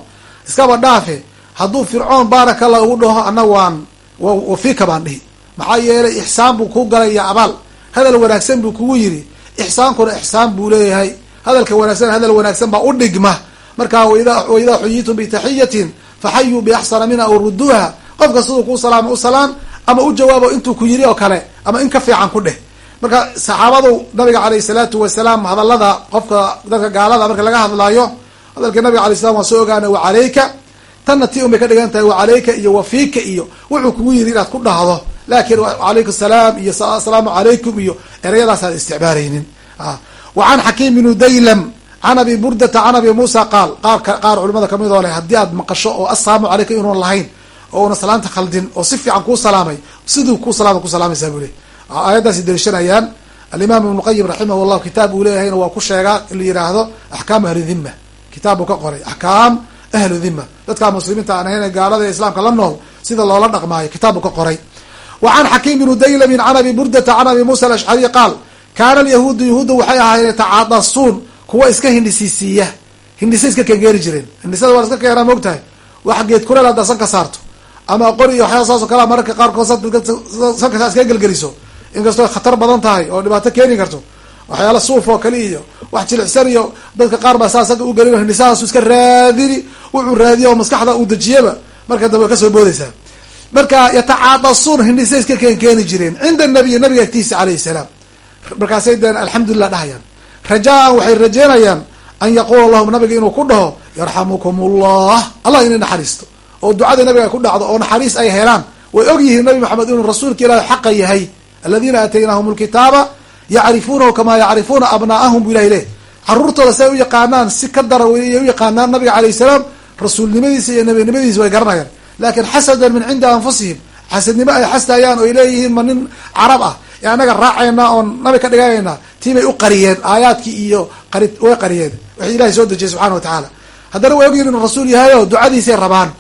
iskaba dhaafe. Hadduu fircoon baaraka allah ugu dhaho anna waan wa fiika baan dhihi. Maxaa yeelay ixsaan buu kuu galaya abaal. Hadal wanaagsan buu kugu yidhi. Ixsaankuna ixsaan buu leeyahay. Hadalka wanaagsan hadal wanaagsan baa u dhigma. Markaa waidaa xuyitum bitaxiyatin faxayuu biaxsana minha aw ruduuha qofka siduu kuu salaama u salaan ama u jawaabo intuu ku yiri oo kale ama in ka fiican ku dheh marka saxaabadu nabiga caleyh salaatu wasalaam hadalada qofka dadka gaalada marka laga hadlaayo hadalka nabiga alay slam waan soo ogaana wa calayka tanna ti un bay ka dhigan tahay wa calayka iyo wafiika iyo. Wuxuu kugu yiri inaad ku dhahdo laakiin alaykum salaam iyo asalaamu calaykum iyo ereyadaas aad isticmaalaynin. Wa can xakiim bnu daylam can abi burdata can abi muusa qaal qaar qaar culimada ka mid oo leh haddii aad maqasho oo assalaamu calayka inuun lahayn oo una salaanta khaldin oo si fiican kuu salaamay siduu ku salaama ku salaamaysaa buu ley aayaddaasi daliishanayaan alimaam ibnu qayim raximah llah kitaab uu leeyahayna waa ku sheegaa in la yidhaahdo axkaamu ahli dhima kitaab ka qoray axkaam ahlu dhima dadkaa muslimiinta aan ahayn gaalada ee islaamka la nool sida loola dhaqmaayo kitaab buu ka qoray. Wa can xakiim bnu daylamin can abi burdata can abi muusa alashcariy qaal kaana alyahuudu yahuudda waxay ahaayeen yatacaadasuun kuwa iska hindhisiisiiya hindhisa iska kengeeri jireen. Hindhisada waa iska keenaa moogtahay wax geed kuleel haddaa san saarto. Ama qori iyo waxyaala saas o kalea mararka qaarkood sanka iska gelgeliso inkastoo khatar badan tahay oo dhibaato keeni karto waxyaala suuf oo kale iyo wax jilicsan iyo dadka qaar baa saa sanka ugelin hindhisahaasu iska raadini wuxuu raadiya oo maskaxda uu dejiyaba marka dambe ka soo boodaysaa. Marka yatacaadasuun hindhisa iska keen keeni jireen cinda nabiy nabiga agtiisa calayhi salaam. Markaasay deen alxamdulilah dhahayaan. Rajaan waxay rajeynayaan an yaquula lahum nabiga inuu ku dhaho yarxamukum ullah allah inay naxariisto. Oo ducada nabiga ay ku dhacdo oo naxariis ay helaan way og yihiin nabi maxamed inuu rasuulka ilaahi xaqa yahay aladiina aataynaahum lkitaaba yacrifuunahu kamaa yacrifuuna abnaa'ahum bu ilahi leh caruurtooda si u yaqaanaan si ka dara way u yaqaanaan nabiga calayh salaam rasuulnimadiisa iyo nabinimadiisa way garanayaan. Laakin xasadan min cindi anfusihim xasadnimo ay xastayaan oo ay leeyihiin ma nin carab ah. Ee anaga raacayna oon nabi ka dhiganayna tii bay u qariyeen aayaadkii iyo qari way qariyeen. Waxay ilahay soo dejiyay subxana wa tacaala. Haddana way ogyihiin inuu rasuul yahay oo ducadiisay rabaan.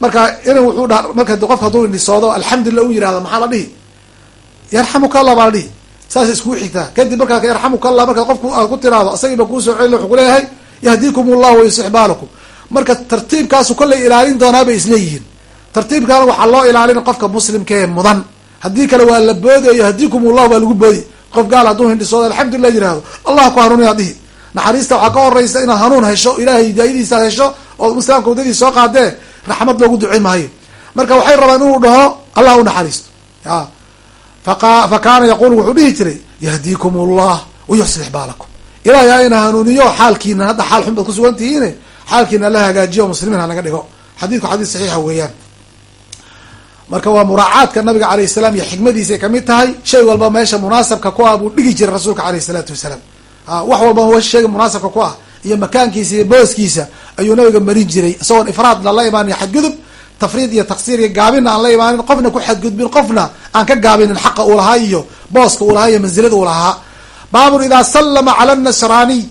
Marka in wuxuu dha marka qofka hadduu indhisoodo alxamdulilah u yihahdo maxaa la dhihi yarxamuka allah baa la dhihi. Saasay iskugu xigtaa. Kadib markaa yarxamuka allah marka qofku aad ku tiraahdo isagiiba kuusoo celin wuxuu kuleeyahay yahdikum ullah wayuslix baalakum marka tartiibkaasu kollay ilaalin doonaa bay isleeyihiin. Tartiibkaana waxaa loo ilaalin qofka muslimkaee mudan. Haddii kale waa la boodayo yahdikum ullah baa lagu boodi qof gaal hadduu hindhisoodo alxamdulilah yihahdo allah ku hanuuniyaa dhihi. Naxariista waxaa ka horeysa inaad hanuun hesho ilahay hidaayadiisa hesho oo islaamka waddadiis soo qaadee raxmad loogu ducey maayo. Marka waxay rabaan inuu dhaho allah u naxariisto. Ya fa kaana yaqulu wuxuu dhihi jiray yahdiikum ullah wayuslix baalakum. Ilahay ha hanuuniyo xaalkiina hadda xaal xun baad kusugan tihiine xaalkiina la hagaajiyo muslimiin ha naga dhigo. Xadiidku xadiis saxiixa weeyaan. Marka waa muraacaadka nabiga alayh salaam iyo xikmadiisay ka mid tahay shay walba meesha munaasabka ku ah buu dhigi jiray rasuulka aleyh salaatu wasalaam. Wax walba shayga munaasabka ku ah iyo makaankiisa iyo booskiisa ayuu nabiga marin jiray isagoon ifraadna la imaanin xadgudub tafriid iyo taksiir iyo gaabinna aan la imaanin qofna ku xadgudbin qofna aan ka gaabinin xaqa uu lahaa iyo booska uu lahaa iyo mansilada uu lahaa. Baabun idaa sallama cala nasraaniy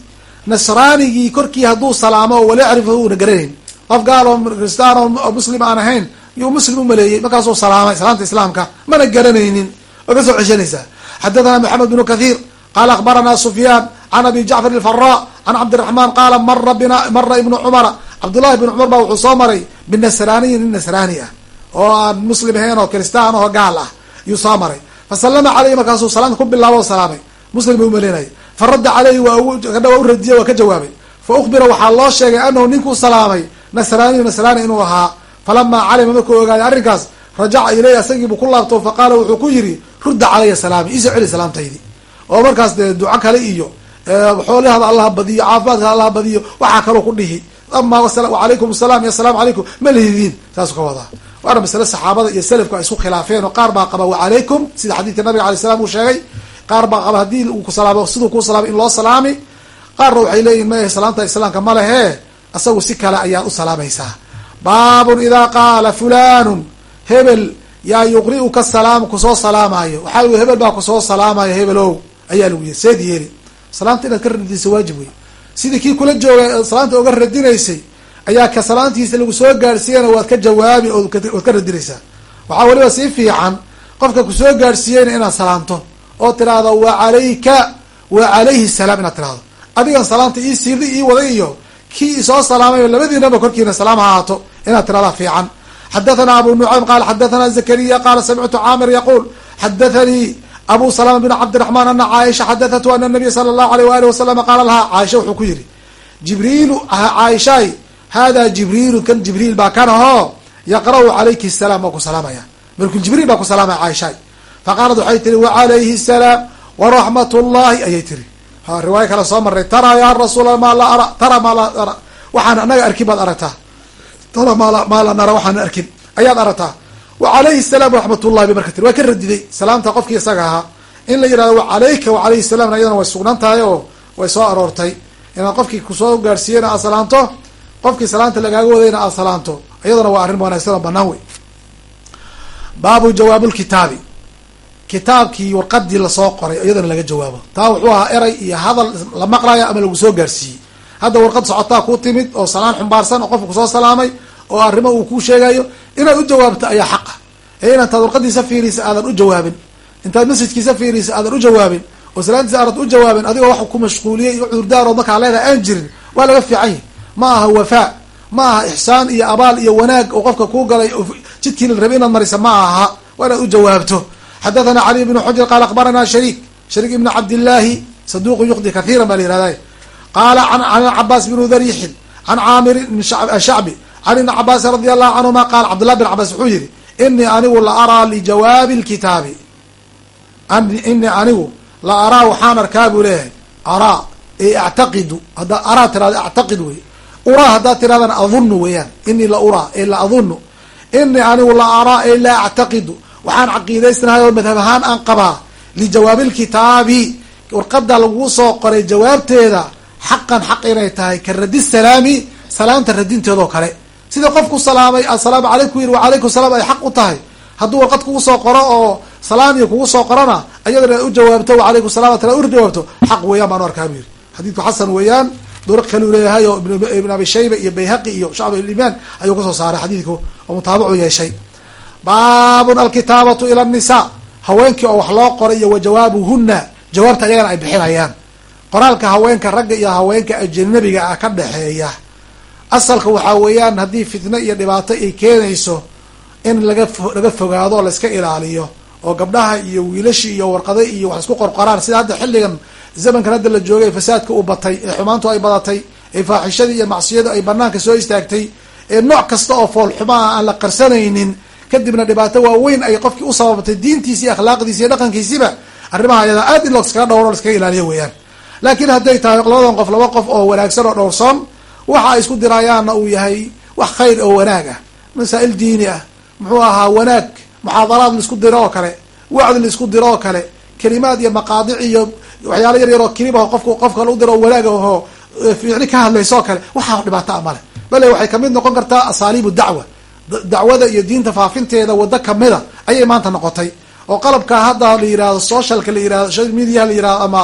nasraanigii korkii hadduu salaamo oo wala yacrifu una garanayn qof gaal oo kristaan oo muslim aan ahayn yuu muslim umaleeyey markaasuu salaamay salaamta islaamka mana garanaynin oo ka soo ceshanaysaa xadathana maxamed bnu kathiir qala akbarana sufyaan can abi jacfar alfara can cabdiraxmaan qaala mara bina mara ibnu cumara. Cabdullahi ibnu cumar baa wuxuu soo maray binasraaniyin nin nasraani ah. Oo aan muslim ahayn oo kristaan oo gaal ah yuu soo maray. Fasalama caleyhi markaasuu salaamta ku bilaabo o salaamay. Muslim buu umalinayay faradda caleyhi waa waa u radiyey waa ka jawaabay. Fa ukbira waxaa loo sheegay anahu ninkuu salaamay nasraaniyu nasraani inuu ahaa. Falamaa calima markuu ogaaday arrinkaas rajaca ileyh isagiibuu ku laabto faqaala wuxuu ku yidhi rudda calaya salaami iisoo celi salaamtaydi. Oo markaas dee duco kale iyo xoolahada allaha badiyo caafimaadka allaha badiyo waxaa kaloo ku dhihi ama wacalaykum asalaam iyo asalaamu calaykum ma lihidiin saasuu ka wadaa waana masale saxaabada iyo selafku ay isku khilaafeen oo qaar baa qaba wacalaykum sida xadiidka nabiga alay salam uu sheegay qaar baa qaba haddii uu ku salaamo siduu kuu salaamay in loo salaami qaarna waxay leeyihiin maya salaamta islaamka ma lehe isagu si kale ayaad u salaamaysaa baabun idaa qaala fulanun hebel yaa yuqri'uka salaam ku soo salaamayo waxaa hebel baa ku soo salaamayo hebelow ayaa lagu yiri seed yeeli salaamta inaad ka radinaysa waajib wey sidii kii kula joogay salaamta oga radinaysay ayaa ka salaantiisa lagu soo gaadhsiiyana waad ka jawaabi owaad ka radinaysaa. Waxaa weliba sii fiican qofka ku soo gaadhsiiyeyna inaad salaamto oo tiraahdo wa calayka wa calayhi salaam inaad tirahdo adigan salaamta ii siirda ii waday iyo kii isoo salaamay labadiinaba korkiina salaam ha ahaato inaad tirahdaa fiican. Xadathana abu nucaym qaala xadathana zakariya qaala samictu caamir yaquul xadathanii abu salama bin cabdiraxmaan ana caaisha xadathatu ana nabiya sala allahu alayh waali wasalama qaala lahaa caaisha wuxuu ku yihi jibriilu caaishaay hada jibriilu kan jibriil baa kan ahoo yaqra-u calayki salaam waa ku salaamaya. Malkul jibriil baa ku salaamaya caaishaay faqaalat waxay tiri wacalayhi salaam waraxmat llahi ayay tiri riwaayo kale soo maray tara ya rasuula maa la ara tara maa la ara waxaan anaga arkin baad aragtaa. Tara maala maa la nara waxaan arkin ayaad aragtaa wacalayhi salaam waraxmat llahi bay marka tiri waa ka radiday. Salaamta qofkii isaga ahaa. In la yihahdo wacalayka wacalayhi salamna iyadana way sugnaan tahay oo way soo aroortay. Inaad qofkii ku soo gaadhsiiyeyna aad salaamto qofkii salaanta lagaaga wadayna aad salaamto iyadana waa arrin wanaagsan oo banaan wey baabu jawaab lkitaabi kitaabkii warqadii la soo qoray iyadana laga jawaabo. Taa wuxuu ahaa eray iyo hadal la maqlayo ama lagu soo gaarsiiyey. Hadda warqad socotaa ku timid oo salaan xumbaarsan oo qofka ku soo salaamay oo arrimo uu ku sheegayo inaad u jawaabto ayaa xaqa. Ee inantaad warqadiisa fiirisa aadan u jawaabin. Intaad masjidkiisa fiirisa aadan u jawaabin. Oo salaantiisa aanad u jawaabin adigoo wax ku mashquuliyey iyo cudurdaarood markaa leedahay aan jirin waa laga fiican yahy ma aha wafaa ma aha ixsaan iyo abaal iyo wanaag oo qofka kuu galay jidkii la rabay inaad marisa ma aha. Waa inaad u jawaabto. Xadathana cali bnu xujr qaala akbarana shariik. Shariik ibn cabdillaahi saduqu yuqdi kathiran baa la yihahday qaala an cabaas bnu darixin can caamirin shacbi can ibni cabaasin radi allahu canhuma qaala cabdullah bin cabaas wuxuu yihi inii anigu la araa lijawaabi lkitaabi inii anigu la araa waxaan arkaa buu leeyahay araa e actaqidu haddaa araa tirahdo actaqid wey uraa haddaad tirahdana adunu weeyaan inii la uraa e la adunu inii anigu la araa e la actaqidu waxaan caqiidaysnahay oo madhab ahaan aan qabaa lijawaabi lkitaabi warqada laguu soo qoray jawaabteeda xaqan xaq inay tahay ka radi salaami salaamta radinteedoo kale sida qofku salaamay assalaamu calaykum yiri wacalaykum salaam ay xaq u tahay. Hadduu warqad kugu soo qoro oo salaam iyo kugu soo qorona ayadana u jawaabto wacalaykum salam tala u jawaabto xaq weeyaan baan u arkaa bu yiri xadiidku xasan weeyaan duruq kaluu leeyahay oo ibn abi shayba iyo bayhaqi iyo shacb ilimaan ayuu ku soo saaray xadiidku oo mutaabacu yeeshay. Baabun alkitaabatu ila nisa haweenkii oo wax loo qoray iyo wa jawaabuhuna jawaabta ayagana ay bixinayaan. Qoraalka haweenka ragga iyo haweenka ajnabiga ah ka dhexeeya asalka waxaa weeyaan haddii fitno iyo dhibaato ay keenayso in laga laga fogaado oo laiska ilaaliyo oo gabdhaha iyo wiilashii iyo warqada iyo wax isku qorqoraan sida hadda xilligan zamankan hadda la joogay fasaadka u batay ee xumaantu ay badatay ee faaxishadii iyo macsiyadu ay banaanka soo istaagtay ee nooc kasta oo foolxumaa aan la qarsanaynin kadibna dhibaato waaweyn ay qofkii u sababtay diintiisi iyo akhlaaqdiisi iyo dhaqankiisiba arrimaha ayadaa aad in laiskaga dhowro laiskaga ilaaliyo weeyaan. Laakiin hadday tahay labadan qof laba qof oo wanaagsan oo dhowrsoon waxa ay isku diraayaanna uu yahay wax khayr oo wanaag ah masaa-il diini ah. Muxuu ahaa wanaag muxaadaraad la isku diro oo kale wacdi la isku diro oo kale kelimaad iyo maqaadic iyo waxyaala yar yar oo kelimaho qofku qofka u diro wanaag aho fiicni ka hadlayso oo kale waxaa dhibaato a male bale waxay ka mid noqon kartaa asaaliibu dacwa. Dacwada iyo diinta faafinteeda waddo kamida ayay maanta noqotay. Oo qalabka hadda la yihahdo socialka la yihahdo social mediaha la yihahdo ama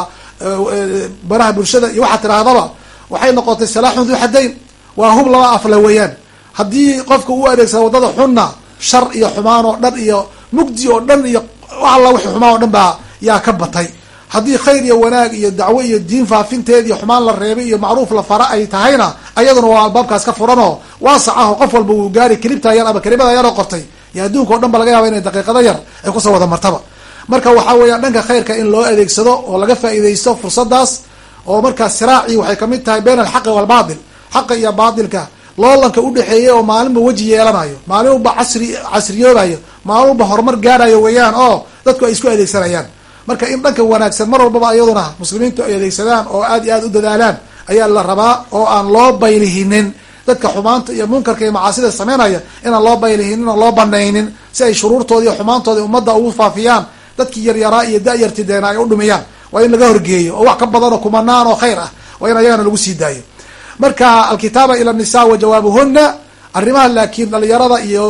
baraha bulshada iyo waxaa tirahdaba waxay noqotay salaaxun du xadayn waa hub laba afle weeyaan. Haddii qofka u adeegsada waddada xunna shar iyo xumaan oo dhan iyo mugdi oo dhan iyo alla wixii xumaan oo dhan baa yaa ka batay. Haddii khayr iyo wanaag iyo dacwo iyo diin faafinteed iyo xumaan la reebay iyo macruuf la fara ay tahayna ayaduna waa albaabkaas ka furanoo waasac ah oo qof walba uu gaari kelimtaa yar ama kelimada yaroo qortay. Iyo adduunka o dhan ba laga yaaba inay daqiiqado yar ay ku soo wada martaba. Marka waxaa weeyaan dhanka khayrka in loo adeegsado oo laga faa'iidaysto fursadaas oo markaas siraaci waxay ka mid tahay bayn alxaqi waalbaatil. Xaqa iyo baatilka loolanka udhexeeyay oo maalinba weji yeelanayo maalinba casri casriyoobayo maalinba horumar gaarayo weeyaan oo dadku ay isku adeegsanayaan. Marka in dhanka wanaagsan mar walbaba iyaduna muslimiintu ay adeegsadaan oo aad iyo aad u dadaalaan ayaa la rabaa oo aan loo baylihinin. Dadka xumaanta iyo munkarka iyo macaasida sameynaya inaan loo baylihinin oo loo banaynin si ay shuruurtooda iyo xumaantooda ummadda ugu faafiyaan. Dadkii yaryaraa iyo da-yartideena ay u dhumiyaan waa in laga horgeeyo oo wax ka badan oo kumanaan oo khayr ah. Waa in ayagana lagu sii daayo. Marka alkitaaba ila nisa wa jawaabuhuna arrimaha laakiin dhalinyarada iyo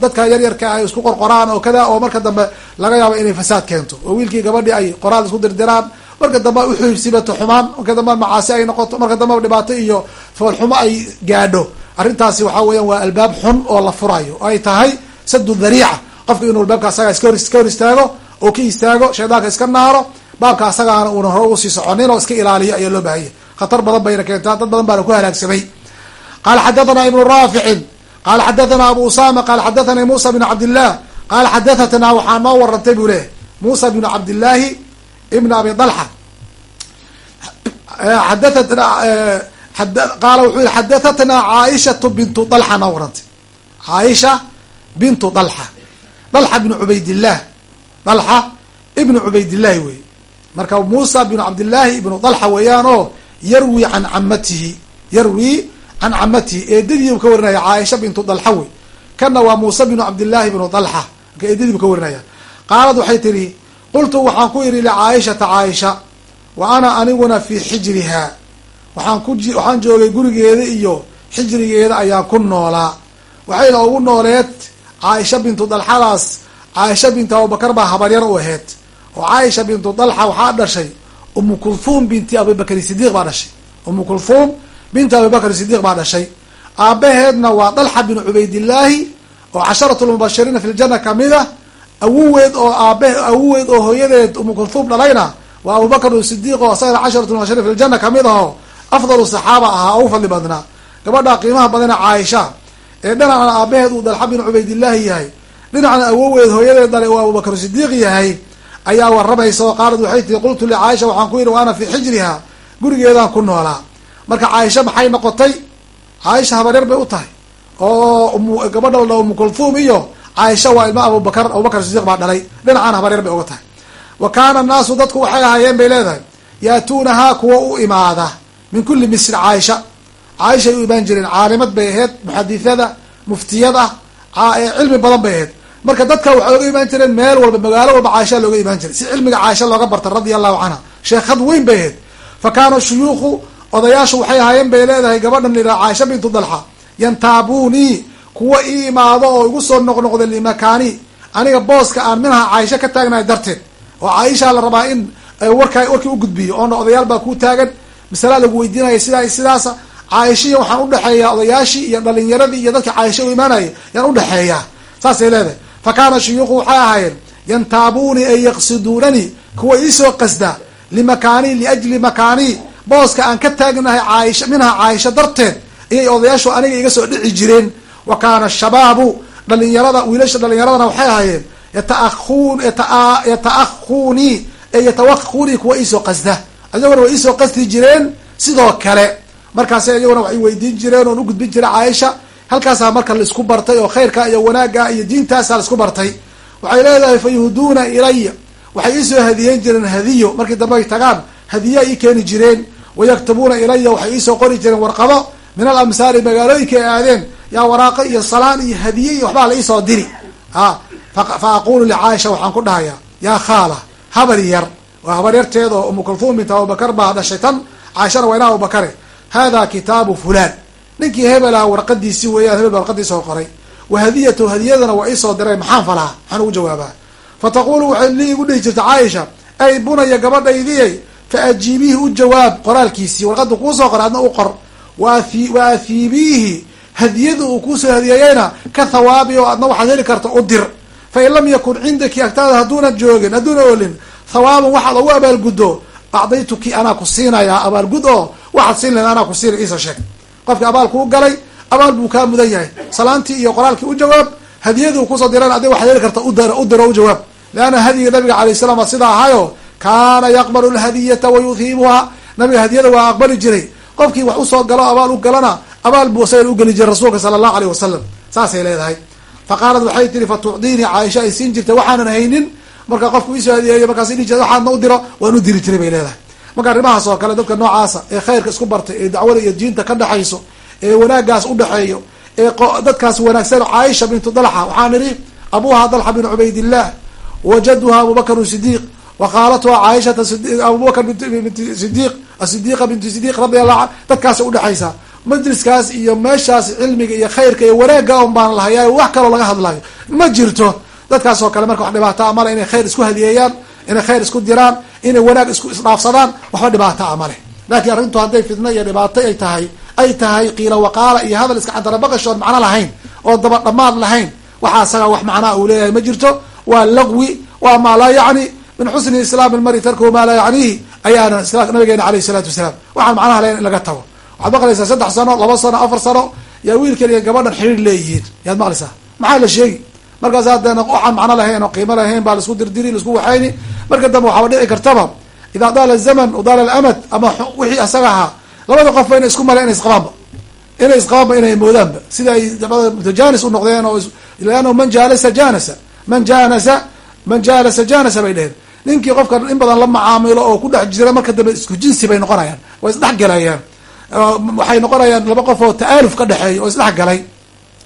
dadka yaryarka ay isku qorqoraan oo kada oo marka dambe laga yaabo inay fasaad keento. Oo wiilkii gabadhi ay qoraal isku dirdiraan. Marka dambe uxusibato xumaan marka dambe macaasi ay noqoto marka dambe dhibaato iyo foolxumo ay gaadho. Arrintaasi waxaa weeyaan waa albaab xun oo la furayo. Oo ay tahay sadu dhariica qofka inuu albaabka asaga iska hor istaago oo ka istaago shaydaanka iska naaro baabka asagaana uuna hore u sii soconin oo iska ilaaliyo ayaa loo bahanya khatar badan bayna keentaa dad badan baana ku halaagsamay qala xadathana ibnu raaficin qala xadathana abu usama qala xadathani musa bn cabdillah qala xadathana waxaa noo warantay buu leeyahy musa bn cabdillaahi ibn abi dalxa. Xadaatna qaala wuxuu yihi xadahatna caaishatu bintu dalxa noo warantay. Caaisha bintu dalxa. Dalxa bnu cubaydillah. Dalxa ibnu cubaydillahi wey marka muusa bnu cabdillaahi ibnu dalxa weeyaan oo yarwi can camatihi yarwi can camatihi eedadiibu ka warinaya caaisha bintu dalxa wey kana waa muuse bnu cabdillaahi bnu dalxa marka eedadiibu ka warinaya. Qaalad waxay tihi qultu waxaan ku idhi licaaishata caaisha wa ana aniguna fii xijriha. Waxaan ku waxaan joogay gurigeeda iyo xijrigeeda ayaan ku noolaa waxayna ugu nooleed caaisha bintu dalxadaas caaisha bintu abubakar baa habaryar u aheyd oo caaisha bintu dalxa waxaa dhashay umu kulfuum binti abibakri sidiiq baa dhashay. Umu kulfuum binti abibakri sidiiq baa dhashay. Aabaheedna waa dalxa binu cubaydillaahi oo casharatu lmubashiriina fi ljana ka mid a awuweed oo aabe awuweed oo hooyadeed umu kulfuum dhalayna waa abubakr sidiiq oo asagana casharatu mubashirin fi ljana ka mid aho afdalu saxaaba ahaa ugu fadli badnaa. Gabadha qiimaha badana caaisha ee dhinacna aabaheed uu dalxa bin cubaydillaahi yahay. Dhinacna awoweed hooyadeed dhalay uu abubakr sidiiq yahay ayaa waramaysa oo qaalad waxay tii qultu licaaisha waxaan ku yidhi wa ana fii xijriha. Gurigeedaan ku noolaa marka caaisha maxay noqotay? Caaisha habaryar bay u tahay. Oo gabadha la dha umu kulfuum iyo caaisha waa ilma abubakar abubakar sidiiq baa dhalay. Dhinacaan habaryar bay uga tahay. Wa kaana annaasu dadku waxay ahaayeen bay leedahay yaatuunahaa kuwa u imaada min kuli misr caaisha. Caaishay u imaan jireen caalimad bay ahayd muxadithada muftiyad ah cilmi badan bay ahayd marka dadka waxay oga imaan jireen meel walba magaalo walba caaisha looga imaan jiray. Si cilmiga caaisha looga barta radia allahu canha sheekhad weyn bay ahayd. Fa kaana shuyuukhu odayaashu waxay ahaayeen bay leedahay gabadhan liraa caaisha bintu dalxa. Yantaabunii kuwa ii imaado oo igu soo noqnoqda limakaani aniga booska aan minha caaisha ka taagnahay darteed. Oo caaisha la rabaa in warka warkii ugudbiyo oona odayaal baa ku taagan. Masalaa lagu weydiinaya sidaa sidaasa caaishiya waxaan udhexeeyaa odayaashii iyo dhalinyaradii iyo dadka caaisha u imaanaya yaan udhexeeyaa saasay leedahay fa kaana shuyuuku waxay ahaayeen yantaabuni ay yaqsiduunani kuwa iisoo qasda limakaani liajli makaani booska aan ka taagnahay caaisha minha caaisha darteed ayay odayaashu aniga iga soo dhici jireen wa kaana shabaabu dhalinyarada wiilasha dhalinyaradana waxay ahaayeen yataun yata'akhunii ee yatawakuni kuwa iisoo qasda iyaguna way iisoo qasdi jireen sidoo kale markaas iyaguna waxay weydiin jireen oon ugudbin jiray caaisha halkaasaa marka la isku bartay oo khayrka iyo wanaagga iyo diintaasa la isku bartay. Waxay leedahay fa yuhduuna ilaya waxay iisoo hadiyeyn jireen hadiyo. Markii dambe ay tagaan hadiya ii keeni jireen. Wayaktubuuna ilaya waxay iisoo qori jireen warqado. Min al amsaari magaalooyinka ay aadeen. Yaa waraaqo iyo salaan iyo hadiye iyo waxbaa la iisoo diri. A fa aqulu licaaisha waxaan ku dhahayaa yaa khaala habar yar. Waa habar yarteeda oo umu kulfuum binta abubakar baa dhashay tan. Caaishana waa ina abubakare hada kitaabu fulaan ninkii hebelaha warqadiisi weeyaan hebel baa warqadiisoo qoray. Wa hadiyatu hadiyadana waa iisoo diray maxaan falaha maxaan ugu jawaabaa? Fa taqulu waxay lii igu dhihi jirta caaisha ay bunaya gabadhaydiyay fa ajiibihi u jawaab qoraalkiisii. Warqada kuusoo qoray adna u qor. Wa ahiibiihi hadiyada uu kuusoo hadiyeeyeyna ka thawaabi oo adna waxaad heli karta u dir. Fain lam yakun cindaki agtaada hadduuna joogin hadduuna olin thawaaban waxaad ugu abaalguddo acdaytuki anaa ku siinayaa abaalgud oo waxaad siin lahed anaa ku siina iisoo sheeg qofkii abaal kuu galay abaal buu kaa mudan yahay. Salaantii iyo qoraalkii u jawaab hadiyadii ku soo diran adi waxaad heli karta u diro u jawaab. Leanna hadiga nabiga alayh salam waa sidaa ahayo kaana yaqbalu lhadiyata wa yuhiibuha nabiga hadiyada waa aqbali jiray. Qofkii wax u soo galo abaal u galana abaal buu isagan ugeli jiray rasuulka sala allahu aleyh wasalam saasay leedahay. Fa qaalat waxay tihi fa tucdiinii caaisha ay siin jirtay waxaanan haynin? Marka qofku isoo hadiyeeyo markaas dhihi jir waxaadna u diro waan u diri jiray bay leedahay marka arrimahaas oo kale dadka noocaasa ee khayrka isku bartay ee dacwada iyo diinta ka dhexayso ee wanaagaas udhexeeyo ee dadkaas wanaagsan caaisha bintu dalxa waxaa nidhi abuha dalxa bin cubaydillah wajaduha abubakr sidiiq wa khaalatuha caaishata abubakr bint sidiiq asidiiqa bintu sidiiq radi allahu an dadkaas udhexaysa majliskaas iyo meeshaas cilmiga iyo khayrka iyo wanaagga un baan lahayaa wax kaloo laga hadlayo. Ma jirto. Dadkaas oo kale marka wax dhibaato amale inay khayr isku hadiyeeyaan inay khayr isku diraan inay wanaag isku isdhaafsadaan waxba dhibaato a maleh laakiin arrintu hadday fitna iyo dhibaato ay tahay ay tahay qiila waqaala iyo hadal iska cantarabaqash oon macno lahayn oo daba dhamaad lahayn waxaa isaga wax macnaa uu leeyahay ma jirto waa laqwi waa maa laa yacni min xusni islaam ilmari tarkuhu maa laa ayaana nabigeena alayh isalaatu wasalaam. Waxaan macnaha lahayn in laga tago. Waxaad maqlaysaa saddex sano laba sano afar sano yaa wiilkan iyo gabadhan xiriir leeyihiin. Yaad maqlaysaa? Maxaa la sheegi? Markaas haddana waxaan macno lahayn oo qiimo lahayn baa la isku dirdiri la isku waxayni marka dambe waxaaba dhici kartaba idaa daala zaman udaala alamad ama wixii asaga ahaa labada qofba inay isku male inay isqabaanba. Inay isqabaanba inay moodaanba sida ay mutajanis u noqdeen oo leanna man jaalasa janasa man janasa man jaalasa janasa bay dheheen ninkii qofka in badan la macaamilo oo ku dhex jira marka dambe isku jinsi bay noqonayaan way isdhex galayaan. Waxay noqonayaan laba qof oo ta'aaluf ka dhexeeya oo isdhex galay.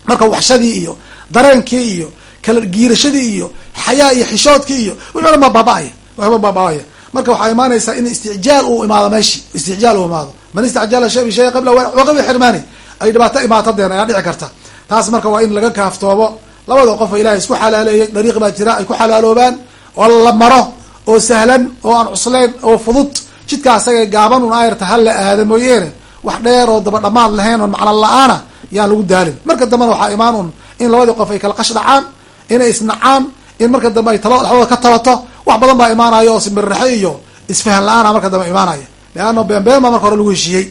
Marka waxshadii iyo dareenkii iyo kala giirashadii iyo xayaa iyo xishoodkii iyo wixii dhan baa baaba-aya waxba baaba-aya marka waxaa imaanaysaa in isticjaal uu imaado meeshi isticjaal uu imaado. Man istacjala shay bishay qabla waqabi xirmaani ay dhibaato imaatadeen ayaa dhici karta. Taas marka waa in laga kaaftoobo. Labada qof oo ilahay isku xalaaleeyay dariiq baa jira ay ku xalaaloobaan oo la maro oo sahlan oo aan cuslayn oo fudud. Jidka asaga gaaban un ayarta hal la aada mooyeene wax dheer oo daba dhamaad lahayn oon macno la'aana yaan lagu daalin. Marka dambena waxaa imaan un in labadii qof ay kala qash dhacaan inay isnacaan in marka dambe ay talo dhexdooda ka talato wax badan baa imaanaya oo simirraxe iyo isfahan la'aana marka dambe imaanaya. Leanna beenbeen baa marka hore lagu heshiiyey.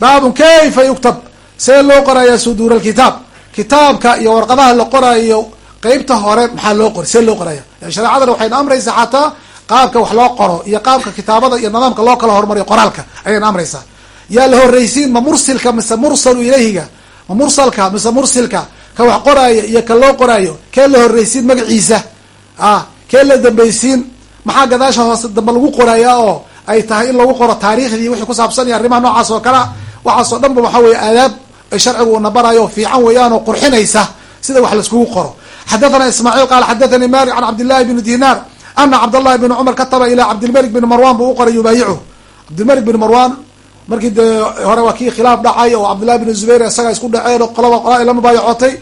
Baabun kayfa yuktab? See loo qoraya suduur alkitaab. Kitaabka iyo warqadaha la qoraayo qeybta hore maxaa loo qori see loo qoraya shareecadana waxayna amraysaa xataa qaabka wax loo qoro iyo qaabka kitaabada iyo nidaamka loo kala hormariyo qoraalka. Ayayna amraysaa. Yaa la horreysiin ma mursilka mise mursalu ilayhiga? Ma mursalka mise mursilka ka wax qoraayo iyo ka loo qoraayo kee la horreysiin magaciisa? Ah kee la dambaysiin? Maxaa gadaasha hoose dambe lagu qorayaa oo ay tahay in lagu qoro taariikhdii wixii ku saabsan iyo arrimaha noocaas oo kalea waxaas oo dhan ba waxaa weeye aadaab sharcigu una barayo fiican weeyaan oo qurxinaysa sida wax laiskugu qoro. Xadathana ismaaciil qaala xadathanii malik can cabdillahi bni dinaar ana cabdallahi bni cumar kataba ilaa cabdilmalik bni marwan buu u qoray yubaayichu cabdilmalik bni marwan markii dee hore waa kii khilaaf dhacay oo cabdillahi bni zubayr isagaa isku dhaceen oo qolaba qolaa la mubaayacootay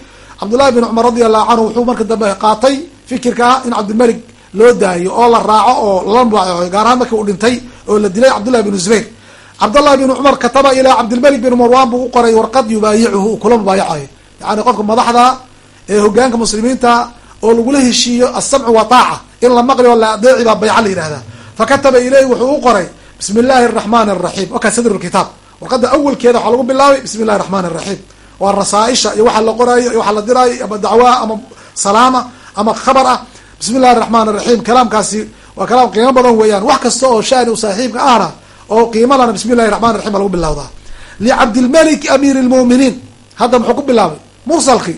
cabdullahi bni cumar radi allahu canhu wuxuu marka dambe qaatay fikirka ah in cabdilmalik loo daayo oo la raaco oo lala mubaayaco gaar ahaan markii uu dhintay oo la dilay cabdullahi bni zubayr. Cabdllahi bni cumar kataba ilaa cabdilmalik bni marwan buu u qoray warqad yubaayicuhu kula mubaayacayo yani qofka madaxda ee hogaanka muslimiinta oo lagula heshiiyo asamcu wa taaca in la maqli oo la adeeci baa bayca la yihahdaa fakataba ileyhi wuxuu u qoray bismi illahi araxmani araxiim wakaa sadru kitaab. Warqadda awalkeeda waxaa lagu bilaabay bismi illahi raxmani araxiim waa rasaaisha iyo waxa la qoraayo iyo waxa la diraayo ama dacwaa ama salaama ama khabar ah bismi illahi araxmaan araxiim kalaamkaasi waa kalaam qiimo badan weeyaan. Wax kasta oo shani u saaxiibka ahna oo qiimadana bismi illahi raxman raxim baa lagu bilawdaa licabdilmalik amiir lmuminiin hadda muxuu ku bilaabay mursalki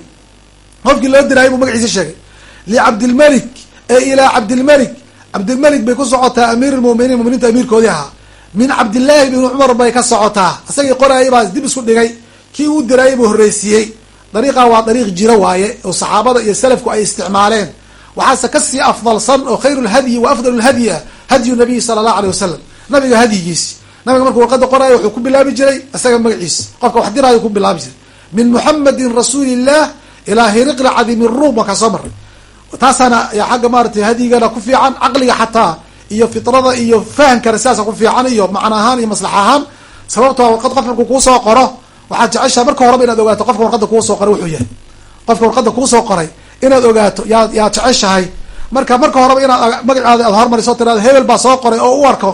qofkii loo diraayay buu magaciisa sheegay. Licabdilmalik ee ilaa cabdilmalik cabdilmalik bay ku socotaa amiir lmuminiin muminiinta amiirkoodii ahaa. Min cabdillaahi bni cumar bay ka socotaa. Isagii qoraayay baa dib isku dhigay kii uu diraayay buu horreysiiyey dariiqan waa dariiq jiro waaye oo saxaabada iyo salafku ay isticmaaleen. Waxaase ka sii afdalsan oo khayru lhadyi wa afdal lhadyi ah hadyu nabiy sala allahu aleyh wasalam nabiga hadyigiisi nabiga markuu warqada qoraayo wuxuu ku bilaabi jiray isaga magaciisa qofka wax diraayo ku bilaabi jiray. Min muxamedin rasuuli illah ilaa hiriqla cadiimi ruum waa kaa soo maray taasaana xagga maaratay hadyigana ku fiican caqliga xataa iyo fitrada iyo fahamkana sidaasa ku fiican iyo macna ahaan iyo maslax ahaan. Sababtoo warqad qof markuu kuusoo qoro waxaad jeceshaa marka horeba inaad ogaato qofka warqada kuusoo qoray wuxuu yahay. Qofka warqada kuusoo qoray inaad ogaato yaa yaad jeceshahay. Marka marka horeba inaad magacaada aad hormariso tiraado hebel baa soo qoray oo u arko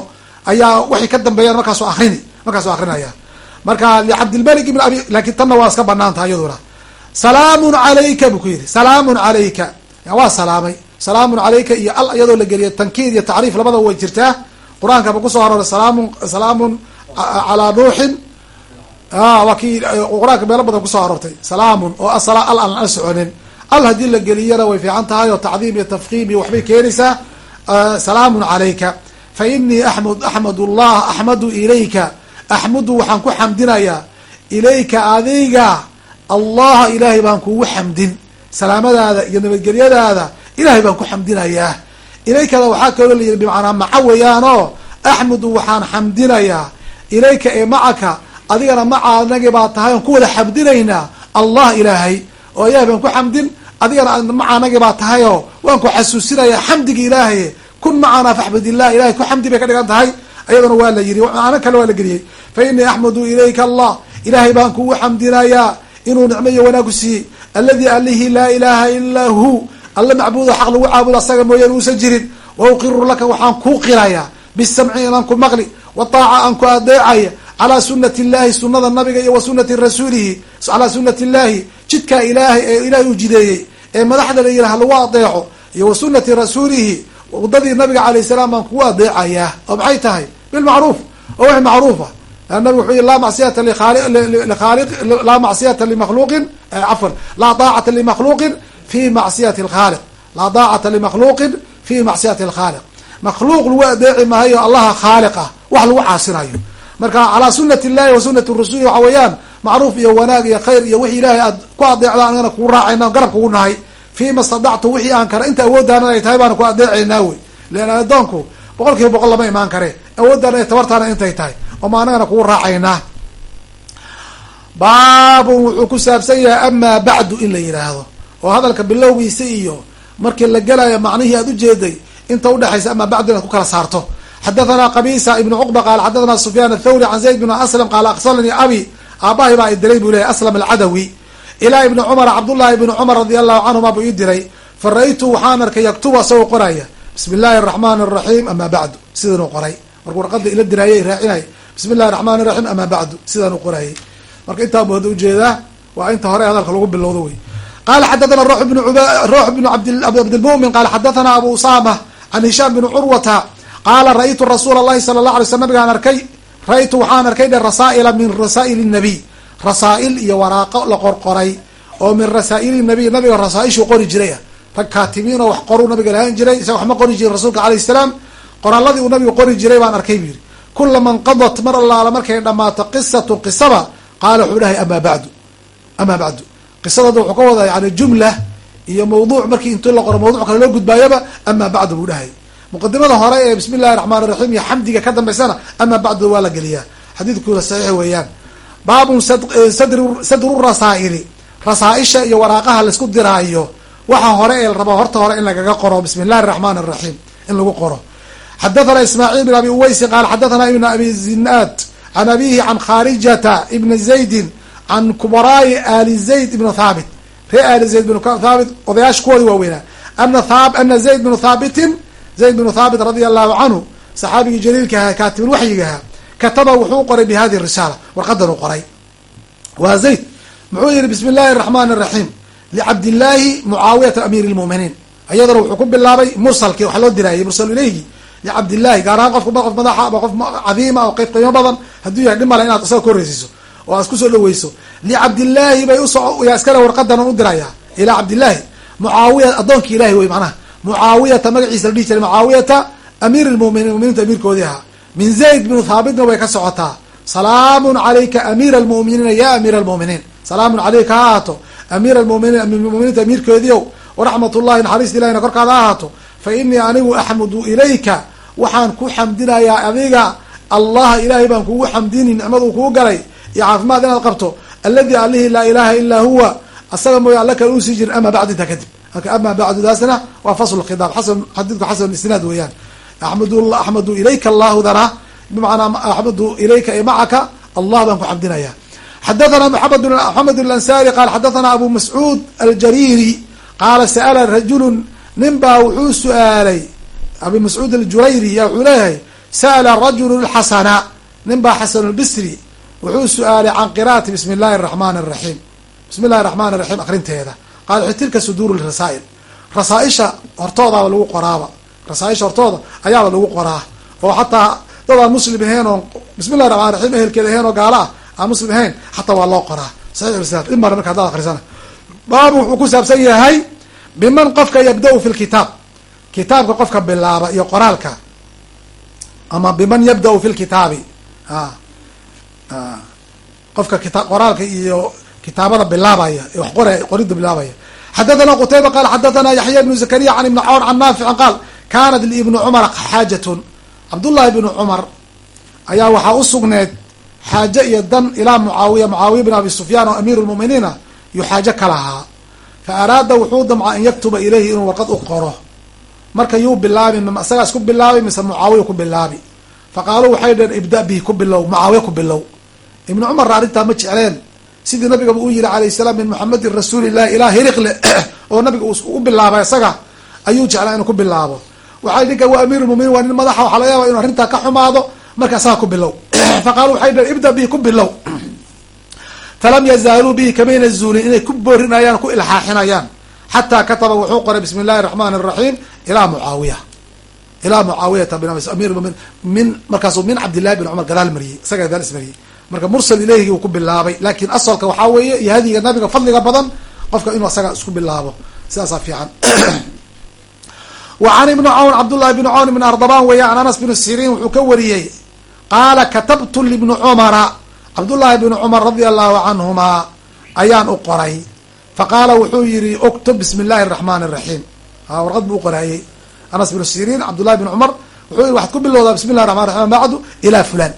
ayaa waxay ka dambeeyaan markaasu akrini markaasuu akrinaya marka licabdilmalik ibn abi laakiin tanna waa iska bannaan tahay iyaduna. Salaamun calayka buu ku yidhi salaamun calayka. Waa salaamay. Salaamun calayka iyo al iyadoo la geliya tankiir iyo tacriif labadaba way jirtaa. Qur'aanka ba ku soo arooray salaamun salaamun calaa nuuxin waa kii qur'aanka meelo badan ku soo aroortay. Salaamun oo asala al aan la soconin. Al haddii la geliyana way fiican tahay oo tacdiim iyo tafkiim iyo waxbay keenaysaa. Salaamun calayka. Fa inii amd axmad llah axmadu ilayka. Axmudu waxaan ku xamdinayaa ilayka adiga allaha ilaahay baan kugu xamdin. Salaamadaada iyo nabadgelyadaada ilahay baan ku xamdinayaa ilaykada waxaa kaloo layihi bimacnaa maca weeyaanoo axmudu waxaan xamdinayaa ilayka ee macaka adigana maca anagi baa tahay oon ku wada xamdinaynaa allah ilaahay. Oo ilahay baan ku xamdin. Adigana maca anagi baa tahayoo waan ku xasuusinayaa xamdiga ilaahay. Kun macanaa faxmad illah ilahay ku xamdi bay ka dhigan tahay. Ayadana waa la yiri macno kale waa la geliyey. Fa inii axmudu ilayka allah. Ilaahay baan kugu xamdinayaa inuu nicmo iyo wanaag ku siiyey. Alladii alihi laa ilaaha ilaa hu. Alla macbuudo xaq lagu caabudo asaga mooyaan uusan jirin. Wa uqiru laka waxaan kuu qirayaa. Bisamci inaan ku maqli. Wataaca aan ku adeecaya calaa sunati illahi sunada nabiga iyo wa sunati rasuulihi. Calaa sunati illahi jidkaa ilaahay ee ilaahay uu jideeyey ee madaxda la yidhaha lagu adeeco iyo wa sunati rasuulihi wadadii nabiga alayh salaam baan kugu adeecayaa oo maxay tahay? Bilmacruuf oo wixi macruufa nabig wuxuu yihi laa macsiyata liaaliq laa macsiyata limakhluuqin cafwan laa daacata limakhluuqin fi macsiyati lkhaaliq laa daacata limakhluuqin fi macsiyati alkhaaliq makhluuq lagu adeeci maayo allaha khaaliq ah wax lagu caasinayo marka calaa sunati illahi wa sunati rasuli waxa weeyaan macruuf iyo wanaag iyo khayr iyo wixi ilaahay aad ku adeecda anagana kugu raacayna garab kugu nahay fima stadactu wixii aan kara inta awooddaana ay tahay baana ku adeecaynaa wey. Lean adoonku boqol kiiba boqol lama imaan kare. Awooddaana tabartaana intay tahay oma anagana kugu raacaynaa baabun wuxuu ku saabsan yahay amaa bacdu in la yidhaahdo oo hadalka bilowgiisa iyo markii la gelayo macnihii aad ujeeday inta udhexaysa amaa bacdu inaad ku kala saarto xadathana qabisa ibnu cuqba qaala xadathana sufyaan athawri can zayd bn aslam qaala aksalanii abi aabahay baa i diray buu leyahy aslam alcadawi ilaa ibni cumar cabdullahi ibni cumar radi allahu canhuma buu ii diray fa ra-ytu waxaan arkay yaktubu asagoo qoraya bismi illahi araxmaan araxiim amaa bacdu sidanuu qoray markuu warqada ila diraayay raacinay bismi illahi raxmaan raxiim amaa bacdu sidanuu qorayay marka intaa bu hada u jeedaa waa inta hore hadalka lagu bilowdo wey qala xadathana ruux bn ruux bnu cabdilmumin qala xadathana abu usama can hishaam bni curwata qaala ra-ytu rasuula allahi sala allah alay sl nabigaan arkay. Ra-ytu waxaan arkay dhe rasaa'ila min rasaa'il nabiy rasaa'il iyo waraaqo la qorqoray oo min rasaa'ili nabiy nabiga rasaaishuu qori jiray. Rag kaatibiin oo wax qoruu nabiga lahaan jiray isaga wax ma qori jirin rasuulka alayh salaam. Qoraaladii uu nabigu qori jiray baan arkay buu yihi kulama nqadat mar allaala markay dhamaato qisatu qisaba qaala wuxuu dhahay amaa bacdu amaa bacdu. Qisadada wuxuu ka wadaa yani jumla iyo mawduuc markii intuu la qoro mawduc kale loo gudbaayaba amaa bacdu buu dhahay muqadimada hore ee bismi illahi raxmaan raxiim iyo xamdiga ka dambaysana amaa bacdu waa la geliyaa. Xadiidkuna saxiix weeyaan. Baabun sadru rasaa'ili rasaa-isha iyo waraaqaha la isku diraayo. Waxa hore ee raba horta hore in lagaga qoro bismi illahi araxmaan araxiim in lagu qoro. Xadathana ismaaciil bin abi uweysi qaal xadathana ibn abi zinaad can abihi can khaarijata ibni zaydin can kubaraa'i ali zayd ibnu thaabit. Ree ali zayd bnu thaabit odayaasha kuwoodi waaweynaa ana ana zayd bnu thaabitin zayd bnu thaabit radia allahu canhu saxaabigii jaliilkaha kaatibul waxyigaha kataba wuxuu qoray bi hadihi risaala warqadan uu qoray waa zayd muxuu yihi bismi illahi araxmaan araxiim licabdillaahi mucaawiyata amiiri lmuminiin iyadana wuxuu ku bilaabay mursalkii waxa loo diraayay mursal ileyhi licabdillahi gaar ahaan qofku qof madaxa ama qof cadiima oo qayb qiimo badan hadduu yahay dhib male inaad isaga ka horreysiiso oo aad ku soo dhaweyso licabdillaahi bay uso yaa iskale warqadan u diraya ilaa cabdillaahi mucaawiya addoonkii ilahi wey macnaha mucaawiyata magaciisa la dhihi jiray mucaawiyata amiir lmuminiin muminiinta amiirkoodii ahaa. Min zayd binu thaabitna way ka socotaa. Salaamun calayka amiira almu'miniina ya amiira almu'miniin. Salaamun caleyka ha ahaato. Amiira almuminiin muminiinta amiirkoodiiow waraxmat ullahi naxariista ilahina korkaada ha ahaato. Fa inii anigu axmudu ilayka waxaan ku xamdinayaa adiga. Allah ilaahay baan kugu xamdini nicmaduu kugu galay. Iyo caafimaad inaad qabto. Alladii alihi laa ilaha ilaa huwa. Asaga mooya alla kale uusii jirin ama bacdu intaa kadib marka ama bacdudaasna waa fasl khidaab xasan xadiidku xasan isnaad weeyaan. Amadu axmadu ilayka allahdana bimacnaa axmadu ilayka e macaka allah baan ku xamdinaya. Xadathana md maxamed alansari qaal xadathana abu mascuud aljariri qaala sa'ala rajulun nin baa wuxuu su'aalay. Abu mascuud aljurayri ya wuxuu leeyahay sa'ala rajulu xasana nin baa xasan lbisri wuxuu su'aalay can qira'ati bismi illahi araxmaan araxiim bismi illahi raxmaan raxiim akrinteeda qaal tilka suduur rasaa'il rasaa-isha hortoodaaba lagu qoraaba rasaa-isha hortooda ayaaba lagu qoraa oo xataa dad aan muslim ahayn oo bismi llahi raxmaan raxiim ehelkeeda ahayn oo gaala ah aan muslim ahayn xataa waa loo qoraa saxiixulislaam in mara marka hadaad akrisana baabu wuxuu ku saabsan yahay biman qofka yabda-u fi lkitaab kitaabka qofka bilaaba iyo qoraalka ama biman yabda-u fi lkitaabi a qofka kita qoraalka iyo kitaabada bilaabaya ee wax qora qorida bilaabaya. Xadathana qutayba qaal xadathana yaxya ibnu zakariya can ibni cawn can naaficin qaal kanat liibni cumara xaajatun. Cabdullahi ibnu cumar ayaa waxaa usugneed xaaje iyo dan ilaa mucaawiya mucaawiya bin abi sufyaan oo amiiru lmuminiina yuu xaaje ka lahaa. Fa araada wuxuu damca an yaktuba ilayhi inuu warqad u qoro. Marka yuu bilaabi m isagaa isku bilaabi mise mucaawiya ku bilaabi. Fa qaaluu waxay dheen ibda bihi ku bilow mucaawiya ku bilow. Ibnu cumarna arrintaa ma jecleen sidii nabigaba uu yihi alayh salaam min muxamedin rasuulillahi ilaa hiriqle oo nabiga uu bilaabay isaga ayuu jeclaa inuu ku bilaabo. Waxay ninkan waa amiir lmuminiin waa nin madaxa waxaa laga yaaba inu arrintaa ka xumaado marka isaga ku bilow. Faqaalu waxay dheen ibda bihi ku bilow. Falam yazaaluu bihi kamayna zuulin inay ku boorinayaan ku ilxaaxinayaan. Xataa kataba wuxuu qoray bismi illahi raxmaan raxiim ilaa mucaawiya ilaa mucaawiyata min markaasuu min cabdillahi bin cumar gadaal mariyey isaga gadaal ismariyey marka mursal ileyhigi uu ku bilaabay. Laakin asalka waxaa weeye iyo hadiga nabiga fadliga badan qofka inuu isaga isku bilaabo. Sidaasaa fiican. Wa can ibni cawn cabdullahi bni cawn ibn ardabaan weeye an anas bn siriin wuxuu ka wariyey qaala katabtu libni cumara. Cabdullaahi bni cumar radia allahu canhuma ayaan u qoray. Faqaala wuxuu yihi uktub bismi illahi araxmaan araxiim a warqad buu uqoraayey anas bnu siriin cabdullahi bni cumar wuxuu yihi waxaad ku bilowdaa bismi llahi raxman raxim bacdu ilaa fulan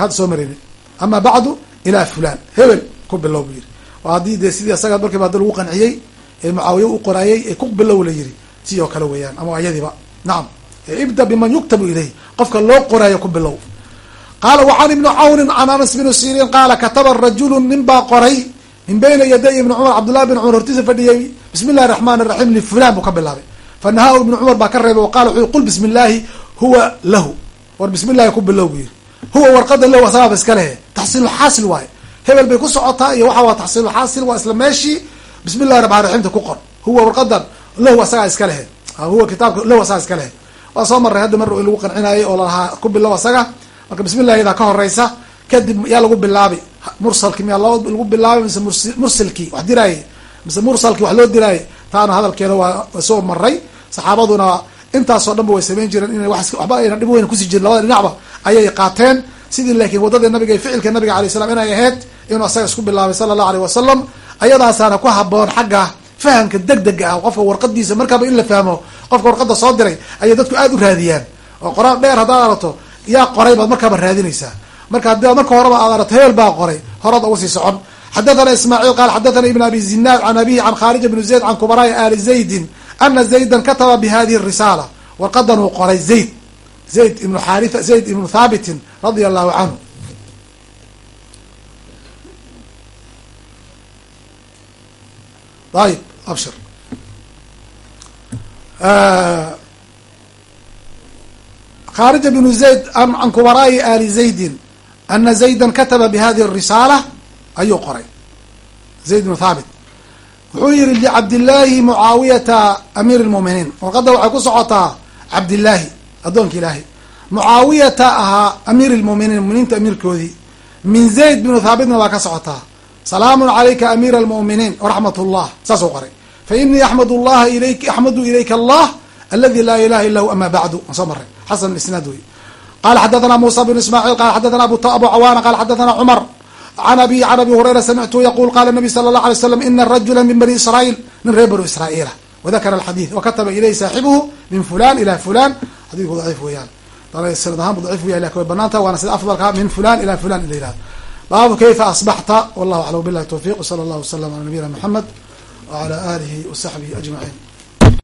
hadda soo marin ama bacdu ilaa fulan hebel ku bilow buu yihi haddii dee sidii isaga markiiba hadda lagu qanciyey ee mucaawiye u qoraayey ee ku bilow la yihi si oo kale weeyaan ama ayadiiba nacam ibda biman yuktabu ilayh qofka loo qoraayo ku bilow qaala wacan ibni cawnin can anas bni siriin qaala kataba rajulu nin baa qoray min bayna yaday ibni cumar cabdullahi bin cumar hortiisa fadhiyey bismi llahi raxmaan raxiim lifulan buu ka bilaabay fanahaa ibnu cumar baa ka reebay wa qala wuxuu qul bismi illaahi huwa lahu war bismi llahi ku bilow buu yihi huwa warqada lahu asagaaba iska lehe taxsiilulxaasil waaye hebel bay ku socotaa iyo waxa waa taxsiilulxaasil waa isla meeshii. Bismi llahi raxmaan raxiimta ku qor. Huwa warqadan lahu asagaa iska lehe. Huwa kitaabka lahu asagaa iska lehe. Waa soo maray hadda mar in lagu qancinaayay oo lalahaa ku bilow asaga. Marka bismi llahidaa ka horeysa kadib yaa lagu bilaabi. Mursalki miyaa loo lagu bilaabay mise mursalkii wax diraaye mise mursalkii wax loo diraaye taana hadalkeeda waa soo maray saxaabaduna intaasoo dhan ba way samayn jireen ina waxba ayna dhib weyna ku sii jirin. Labada dhinacba ayay qaateen sidii laakiin waddadii nabiga ficilka nabiga alay slam inay ahayd inuu asaga isku bilaabay sala allahu aleyh wasalam ayadaasaana ku haboon xagga fahamka deg dega ah qofka warqadiisa markaaba in la fahmo qofka warqada soo diray ayay dadku aada u raadiyaan. Oo qoraal dheer haddaad arato yaa qoray baad markaaba raadinaysaa. Marka haddi marka horeba aad arato hebel baa qoray horaad uga sii socon. Xadathana ismaaciil qaal xadathana ibn abi zinaad can abihi can khaarija bni zayd can kubaraai ali zaydin ana zaydan kataba bi hadihi risaala. Warqadan uu qoray zayd zayd ibnu xaria zayd ibnu thaabitin radia allahu canhu ayib abshir khaarija bnu zayd can kubaraa'i ali zaydin ana zaydan kataba bihadihi risaala ayuu qoray zayd bnu thaabit wuxuu yihi licabdillaahi mucaawiyata amiir lmuminiin warqadda waxay ku socotaa cabdillaahi addoonka ilaahay. Mucaawiyata ahaa amiir lmuminiin muminiinta amiirkoodii. Min zayd bnu thaabitna waa ka socotaa salaamun calayka amiira almu'miniin waraxmat llah saasuu qoray. Fa inii axmad llaha ilayk axmadu ilayka allah aladi laa ilaha illa hu ama bacdu. Waan soo maray xasan isnaad wey qala xadathana musa bn ismaaciil qala xadathana abu cawaana qala xadathana cumar. Can abi can abi hurayra samictu yaqul qala nabi sala allah alay slam ina rajula min bani israa'iil min reer banu israa'iila. Wadakara alxadid wakataba ilayhi saaxibuhu min fulan ila fulan xadidku daciif weeyaan. Sanad ahaan bu daciif u yahay laakiin way banaanta waana sida afdalka min fulan ila fulan in la yihahdo baabu kayfa asbaxta wallahu aclam billahi tawfiq wsala allahu wasalam ala nabiyina maxamed wala alihi wasaxbihi ajmaciin